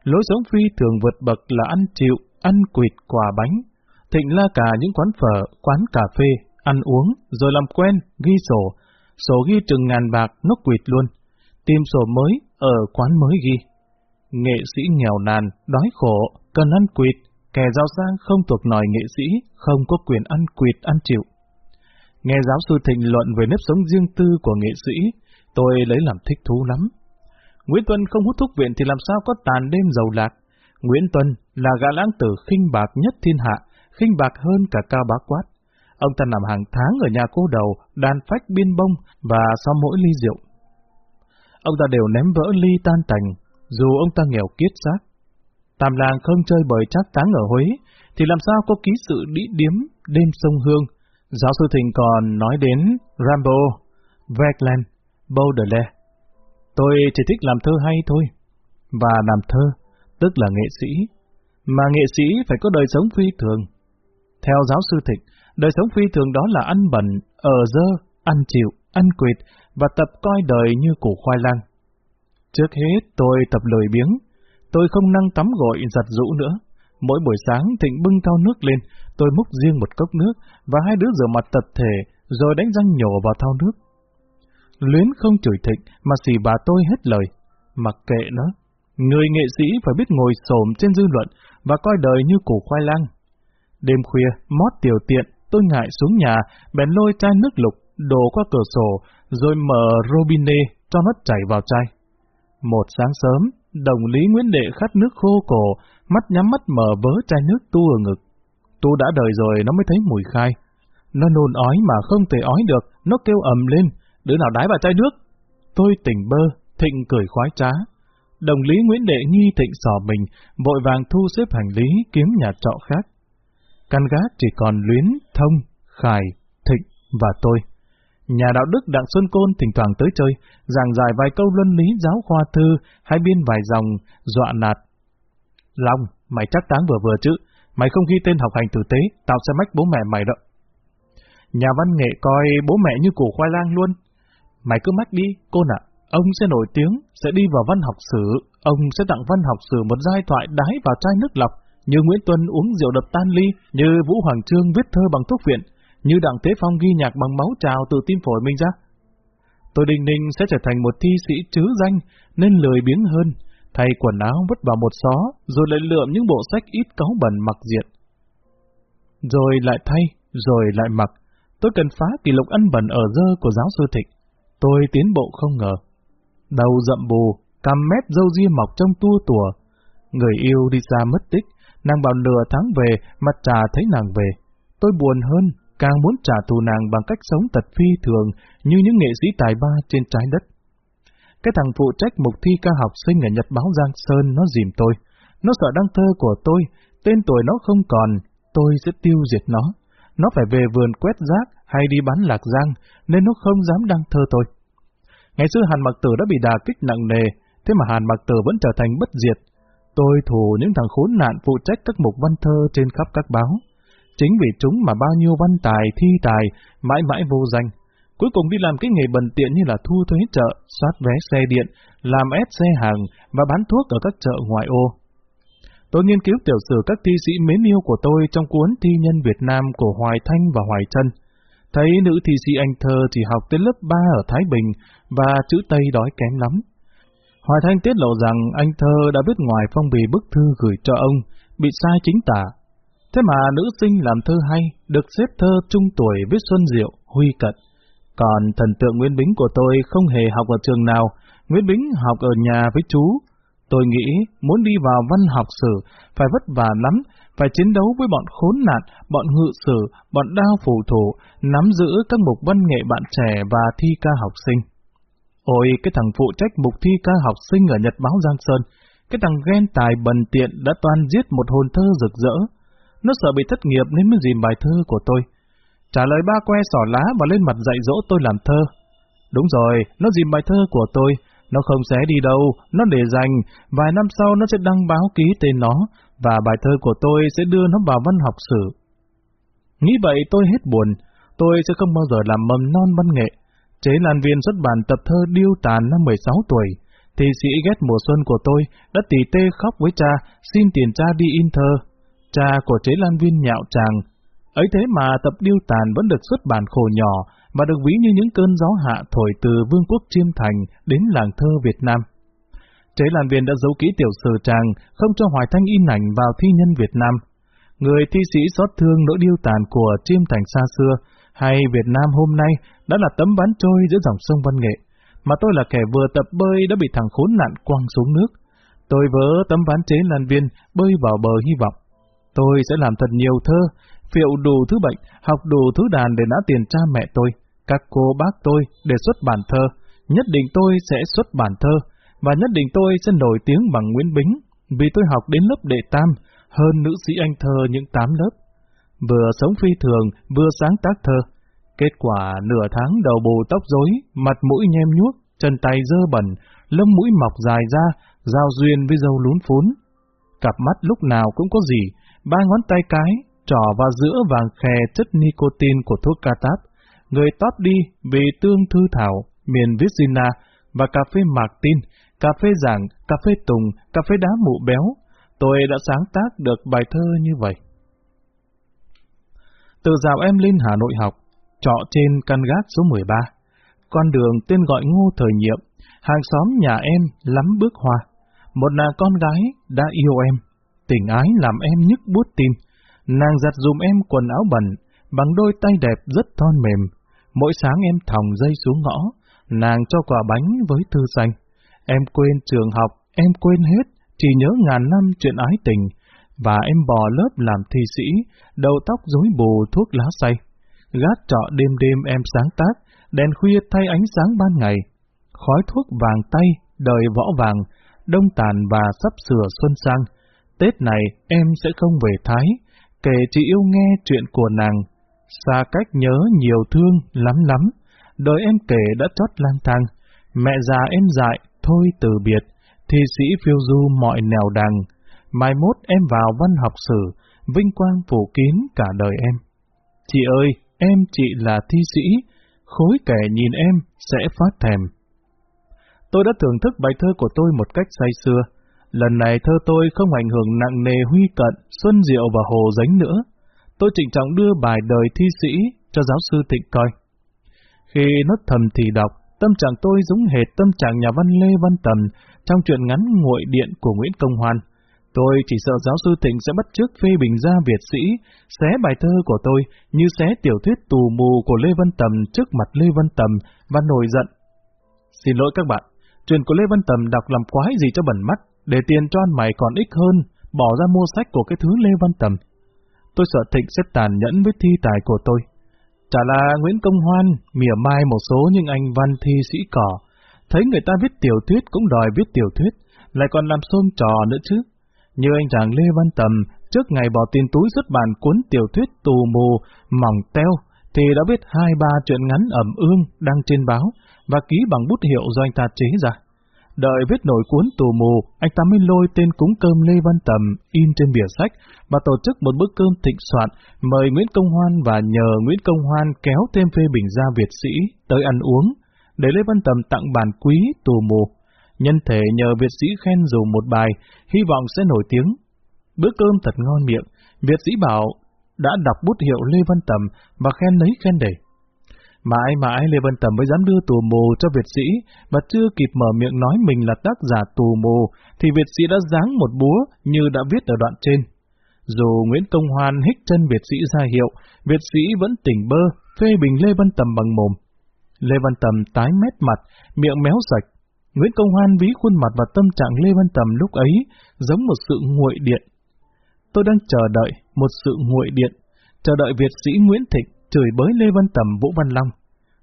lối sống phi thường vượt bậc là ăn chịu, ăn quỵt quà bánh. Thịnh la cả những quán phở, quán cà phê, ăn uống, rồi làm quen, ghi sổ. Sổ ghi chừng ngàn bạc, nó quỵt luôn. Tìm sổ mới, ở quán mới ghi. Nghệ sĩ nghèo nàn, đói khổ, cần ăn quỵt, kẻ giàu sang không thuộc nòi nghệ sĩ, không có quyền ăn quỵt ăn chịu. Nghe giáo sư Thịnh luận về nếp sống riêng tư của nghệ sĩ, tôi lấy làm thích thú lắm. Nguyễn Tuân không hút thuốc viện thì làm sao có tàn đêm giàu lạc. Nguyễn Tuân là gã lãng tử khinh bạc nhất thiên hạ, khinh bạc hơn cả cao bá quát. Ông ta nằm hàng tháng ở nhà cô đầu, đàn phách biên bông và sau mỗi ly rượu. Ông ta đều ném vỡ ly tan tành, dù ông ta nghèo kiết xác. Tam làng không chơi bời trác táng ở Huế, thì làm sao có ký sự đĩ điếm đêm sông Hương. Giáo sư Thịnh còn nói đến Rambo, Vegland, Baudelaire. Tôi chỉ thích làm thơ hay thôi. Và làm thơ, tức là nghệ sĩ. Mà nghệ sĩ phải có đời sống phi thường. Theo giáo sư Thịnh, đời sống phi thường đó là ăn bẩn, ở dơ, ăn chịu, ăn quỵt và tập coi đời như củ khoai lang. Trước hết tôi tập lười biếng, tôi không năng tắm gội giặt rũ nữa. Mỗi buổi sáng Thịnh bưng cao nước lên, tôi múc riêng một cốc nước và hai đứa rửa mặt tập thể rồi đánh răng nhổ vào thao nước. Luyến không chửi Thịnh mà xỉ bà tôi hết lời. Mặc kệ nó, người nghệ sĩ phải biết ngồi xổm trên dư luận và coi đời như củ khoai lang. Đêm khuya, mót tiểu tiện, tôi ngại xuống nhà, bèn lôi chai nước lục, đổ qua cửa sổ, rồi mở robinet cho nó chảy vào chai. Một sáng sớm, đồng lý Nguyễn Đệ khát nước khô cổ, mắt nhắm mắt mở vớ chai nước tu ở ngực. Tu đã đời rồi nó mới thấy mùi khai. Nó nôn ói mà không thể ói được, nó kêu ầm lên, đứa nào đái vào chai nước. Tôi tỉnh bơ, thịnh cười khoái trá. Đồng lý Nguyễn Đệ nghi thịnh sò mình, vội vàng thu xếp hành lý kiếm nhà trọ khác. Căn gác chỉ còn Luyến, Thông, Khải, Thịnh và tôi. Nhà đạo đức Đặng Xuân Côn thỉnh thoảng tới chơi, giảng giải vài câu luân lý giáo khoa thư hay biên vài dòng, dọa nạt. Long, mày chắc táng vừa vừa chứ, mày không ghi tên học hành tử tế, tao sẽ mách bố mẹ mày đó. Nhà văn nghệ coi bố mẹ như củ khoai lang luôn. Mày cứ mách đi, cô ạ, ông sẽ nổi tiếng, sẽ đi vào văn học sử, ông sẽ tặng văn học sử một giai thoại đái vào chai nước lọc, như Nguyễn Tuân uống rượu đập tan ly, như Vũ Hoàng Trương viết thơ bằng thuốc viện, như Đặng Thế Phong ghi nhạc bằng máu trào từ tim phổi mình ra. Tôi đình ninh sẽ trở thành một thi sĩ chứ danh, nên lười biếng hơn, thay quần áo vứt vào một xó, rồi lại lượm những bộ sách ít cáu bẩn mặc diện. Rồi lại thay, rồi lại mặc. Tôi cần phá kỷ lục ăn bẩn ở dơ của giáo sư Thịnh. Tôi tiến bộ không ngờ. Đầu rậm bù, cằm mép dâu ria mọc trong tua tùa. Người yêu đi xa mất tích, nàng bảo nửa tháng về, mặt trà thấy nàng về. Tôi buồn hơn, càng muốn trả thù nàng bằng cách sống tật phi thường như những nghệ sĩ tài ba trên trái đất. Cái thằng phụ trách mục thi ca học sinh ở Nhật báo Giang Sơn nó dìm tôi. Nó sợ đăng thơ của tôi, tên tuổi nó không còn, tôi sẽ tiêu diệt nó. Nó phải về vườn quét rác hay đi bán lạc giang, nên nó không dám đăng thơ tôi. Ngày xưa Hàn Mặc Tử đã bị đà kích nặng nề, thế mà Hàn Mặc Tử vẫn trở thành bất diệt. Tôi thù những thằng khốn nạn phụ trách các mục văn thơ trên khắp các báo. Chính vì chúng mà bao nhiêu văn tài, thi tài, mãi mãi vô danh. Cuối cùng đi làm cái nghề bần tiện như là thu thuế chợ, soát vé xe điện, làm ép xe hàng và bán thuốc ở các chợ ngoại ô. Tôi nghiên cứu tiểu sử các thi sĩ mến yêu của tôi trong cuốn Thi nhân Việt Nam của Hoài Thanh và Hoài Trân. Thấy nữ thi sĩ anh thơ chỉ học tới lớp 3 ở Thái Bình và chữ Tây đói kém lắm. Hoài Thanh tiết lộ rằng anh thơ đã viết ngoài phong bì bức thư gửi cho ông, bị sai chính tả, Thế mà nữ sinh làm thơ hay, được xếp thơ trung tuổi viết Xuân Diệu, Huy Cận. Còn thần tượng Nguyễn Bính của tôi không hề học ở trường nào, Nguyễn Bính học ở nhà với chú. Tôi nghĩ muốn đi vào văn học sử phải vất vả lắm, phải chiến đấu với bọn khốn nạn, bọn ngự sử, bọn đao phủ thủ, nắm giữ các mục văn nghệ bạn trẻ và thi ca học sinh. Ôi, cái thằng phụ trách mục thi ca học sinh ở Nhật báo Giang Sơn, cái thằng ghen tài bần tiện đã toan giết một hồn thơ rực rỡ. Nó sợ bị thất nghiệp nên mới dìm bài thơ của tôi. Trả lời ba que sỏ lá và lên mặt dạy dỗ tôi làm thơ. Đúng rồi, nó dìm bài thơ của tôi, nó không sẽ đi đâu, nó để dành, vài năm sau nó sẽ đăng báo ký tên nó, và bài thơ của tôi sẽ đưa nó vào văn học sử. Nghĩ vậy tôi hết buồn, tôi sẽ không bao giờ làm mầm non văn nghệ. Chế Lan Viên xuất bản tập thơ Điêu Tàn năm 16 tuổi, thi sĩ ghét mùa xuân của tôi đã tỉ tê khóc với cha, xin tiền cha đi in thơ. Cha của chế Lan Viên nhạo chàng. Ấy thế mà tập Điêu Tàn vẫn được xuất bản khổ nhỏ, và được ví như những cơn gió hạ thổi từ vương quốc Chiêm Thành đến làng thơ Việt Nam. Chế Lan Viên đã giấu kỹ tiểu sử chàng, không cho Hoài Thanh in ảnh vào thi nhân Việt Nam. Người thi sĩ xót thương nỗi điêu tàn của Chiêm Thành xa xưa, hay Việt Nam hôm nay đã là tấm ván trôi giữa dòng sông văn nghệ, mà tôi là kẻ vừa tập bơi đã bị thằng khốn nạn quăng xuống nước. Tôi vỡ tấm ván chế Lan Viên bơi vào bờ hy vọng. Tôi sẽ làm thật nhiều thơ, phiệu đủ thứ bệnh, học đủ thứ đàn để nã tiền cha mẹ tôi, các cô bác tôi để xuất bản thơ, nhất định tôi sẽ xuất bản thơ, và nhất định tôi sẽ nổi tiếng bằng Nguyễn Bính, vì tôi học đến lớp đệ tam, hơn nữ sĩ anh thơ những tám lớp. Vừa sống phi thường, vừa sáng tác thơ. Kết quả nửa tháng đầu bù tóc rối, mặt mũi nhem nhuốc, chân tay dơ bẩn, lông mũi mọc dài ra, giao duyên với dâu lún phún. Cặp mắt lúc nào cũng có gì, ba ngón tay cái, trỏ vào giữa vàng khè chất nicotine của thuốc catat, người tót đi vì tương thư thảo, miền Virginia và cà phê Martin, cà phê giảng, cà phê tùng, cà phê đá mụ béo. Tôi đã sáng tác được bài thơ như vậy. Từ dạo em lên Hà Nội học, trọ trên căn gác số 13. Con đường tên gọi ngô thời nhiệm, hàng xóm nhà em lắm bước hoa. Một nàng con gái đã yêu em, tình ái làm em nhức buốt tim. Nàng giặt dùm em quần áo bẩn, bằng đôi tay đẹp rất thon mềm. Mỗi sáng em thòng dây xuống ngõ, nàng cho quả bánh với thư xanh. Em quên trường học, em quên hết, chỉ nhớ ngàn năm chuyện ái tình. Và em bò lớp làm thi sĩ, đầu tóc rối bù thuốc lá say. Gác trọ đêm đêm em sáng tác, đèn khuya thay ánh sáng ban ngày. Khói thuốc vàng tay, đời võ vàng, đông tàn và sắp sửa xuân sang. Tết này em sẽ không về Thái, kể chị yêu nghe chuyện của nàng. Xa cách nhớ nhiều thương lắm lắm, đời em kể đã chót lang thang. Mẹ già em dại, thôi từ biệt, thi sĩ phiêu du mọi nẻo đằng. Mai mốt em vào văn học sử, vinh quang phủ kín cả đời em. Chị ơi, em chị là thi sĩ, khối kẻ nhìn em sẽ phát thèm. Tôi đã thưởng thức bài thơ của tôi một cách say xưa. Lần này thơ tôi không ảnh hưởng nặng nề huy cận, xuân diệu và hồ dánh nữa. Tôi trịnh trọng đưa bài đời thi sĩ cho giáo sư Thịnh coi. Khi nó thầm thì đọc, tâm trạng tôi giống hệt tâm trạng nhà văn Lê Văn Tầm trong truyện ngắn nguội điện của Nguyễn Công Hoan. Tôi chỉ sợ giáo sư Thịnh sẽ bắt chước phê bình gia Việt sĩ, xé bài thơ của tôi như xé tiểu thuyết tù mù của Lê Văn Tầm trước mặt Lê Văn Tầm và nổi giận. Xin lỗi các bạn, truyện của Lê Văn Tầm đọc làm quái gì cho bẩn mắt, để tiền cho ăn mày còn ít hơn, bỏ ra mua sách của cái thứ Lê Văn Tầm. Tôi sợ Thịnh sẽ tàn nhẫn với thi tài của tôi. Chả là Nguyễn Công Hoan mỉa mai một số những anh văn thi sĩ cỏ, thấy người ta viết tiểu thuyết cũng đòi viết tiểu thuyết, lại còn làm xôn trò nữa chứ. Như anh chàng Lê Văn Tầm, trước ngày bỏ tiền túi xuất bản cuốn tiểu thuyết tù mù, mỏng teo, thì đã viết hai ba chuyện ngắn ẩm ương đăng trên báo và ký bằng bút hiệu do anh ta chế ra. Đợi viết nổi cuốn tù mù, anh ta mới lôi tên cúng cơm Lê Văn Tầm in trên bìa sách và tổ chức một bữa cơm thịnh soạn, mời Nguyễn Công Hoan và nhờ Nguyễn Công Hoan kéo thêm phê bình gia Việt sĩ tới ăn uống, để Lê Văn Tầm tặng bản quý tù mù. Nhân thể nhờ Việt sĩ khen dù một bài, hy vọng sẽ nổi tiếng. Bữa cơm thật ngon miệng, Việt sĩ bảo đã đọc bút hiệu Lê Văn Tầm và khen lấy khen để. Mãi mãi Lê Văn Tầm mới dám đưa tù mù cho Việt sĩ, và chưa kịp mở miệng nói mình là tác giả tù mù, thì Việt sĩ đã giáng một búa như đã viết ở đoạn trên. Dù Nguyễn Công Hoan hích chân Việt sĩ ra hiệu, Việt sĩ vẫn tỉnh bơ, phê bình Lê Văn Tầm bằng mồm. Lê Văn Tầm tái mét mặt, miệng méo sạch. Nguyễn Công Hoan ví khuôn mặt và tâm trạng Lê Văn Tầm lúc ấy giống một sự nguội điện. Tôi đang chờ đợi một sự nguội điện, chờ đợi Việt sĩ Nguyễn Thịnh chửi bới Lê Văn Tầm Vũ Văn Long.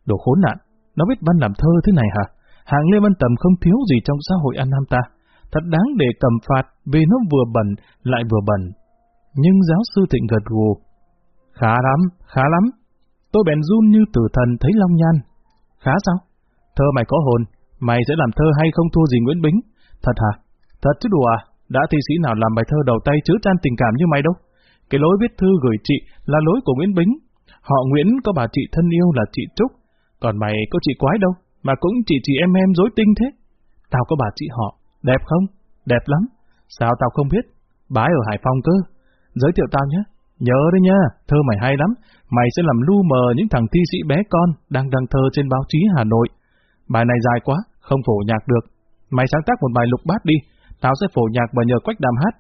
Đồ khốn nạn, nó biết văn làm thơ thế này hả? Hàng Lê Văn Tầm không thiếu gì trong xã hội An Nam ta. Thật đáng để cầm phạt vì nó vừa bẩn lại vừa bẩn. Nhưng giáo sư Thịnh gật gù. Khá lắm, khá lắm. Tôi bèn run như tử thần thấy Long Nhan. Khá sao? Thơ mày có hồn, mày sẽ làm thơ hay không thua gì Nguyễn Bính? Thật hả? Thật chứ đùa à? Đã thi sĩ nào làm bài thơ đầu tay chứa chan tình cảm như mày đâu? Cái lối viết thư gửi chị là lối của Nguyễn Bính. Họ Nguyễn có bà chị thân yêu là chị Trúc, còn mày có chị quái đâu, mà cũng chị chị em em dối tinh thế. Tao có bà chị họ, đẹp không? Đẹp lắm. Sao tao không biết? Bái ở Hải Phòng cơ. Giới thiệu tao nhé. Nhớ đấy nha, thơ mày hay lắm. Mày sẽ làm lu mờ những thằng thi sĩ bé con đang đăng thơ trên báo chí Hà Nội. Bài này dài quá, không phổ nhạc được. Mày sáng tác một bài lục bát đi, tao sẽ phổ nhạc và nhờ quách đàm hát.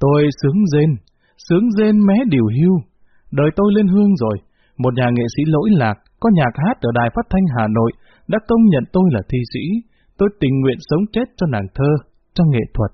Tôi sướng rên, sướng rên mé điều hưu. Đời tôi lên hương rồi, một nhà nghệ sĩ lỗi lạc, có nhạc hát ở Đài Phát Thanh Hà Nội, đã công nhận tôi là thi sĩ. Tôi tình nguyện sống chết cho nàng thơ, cho nghệ thuật.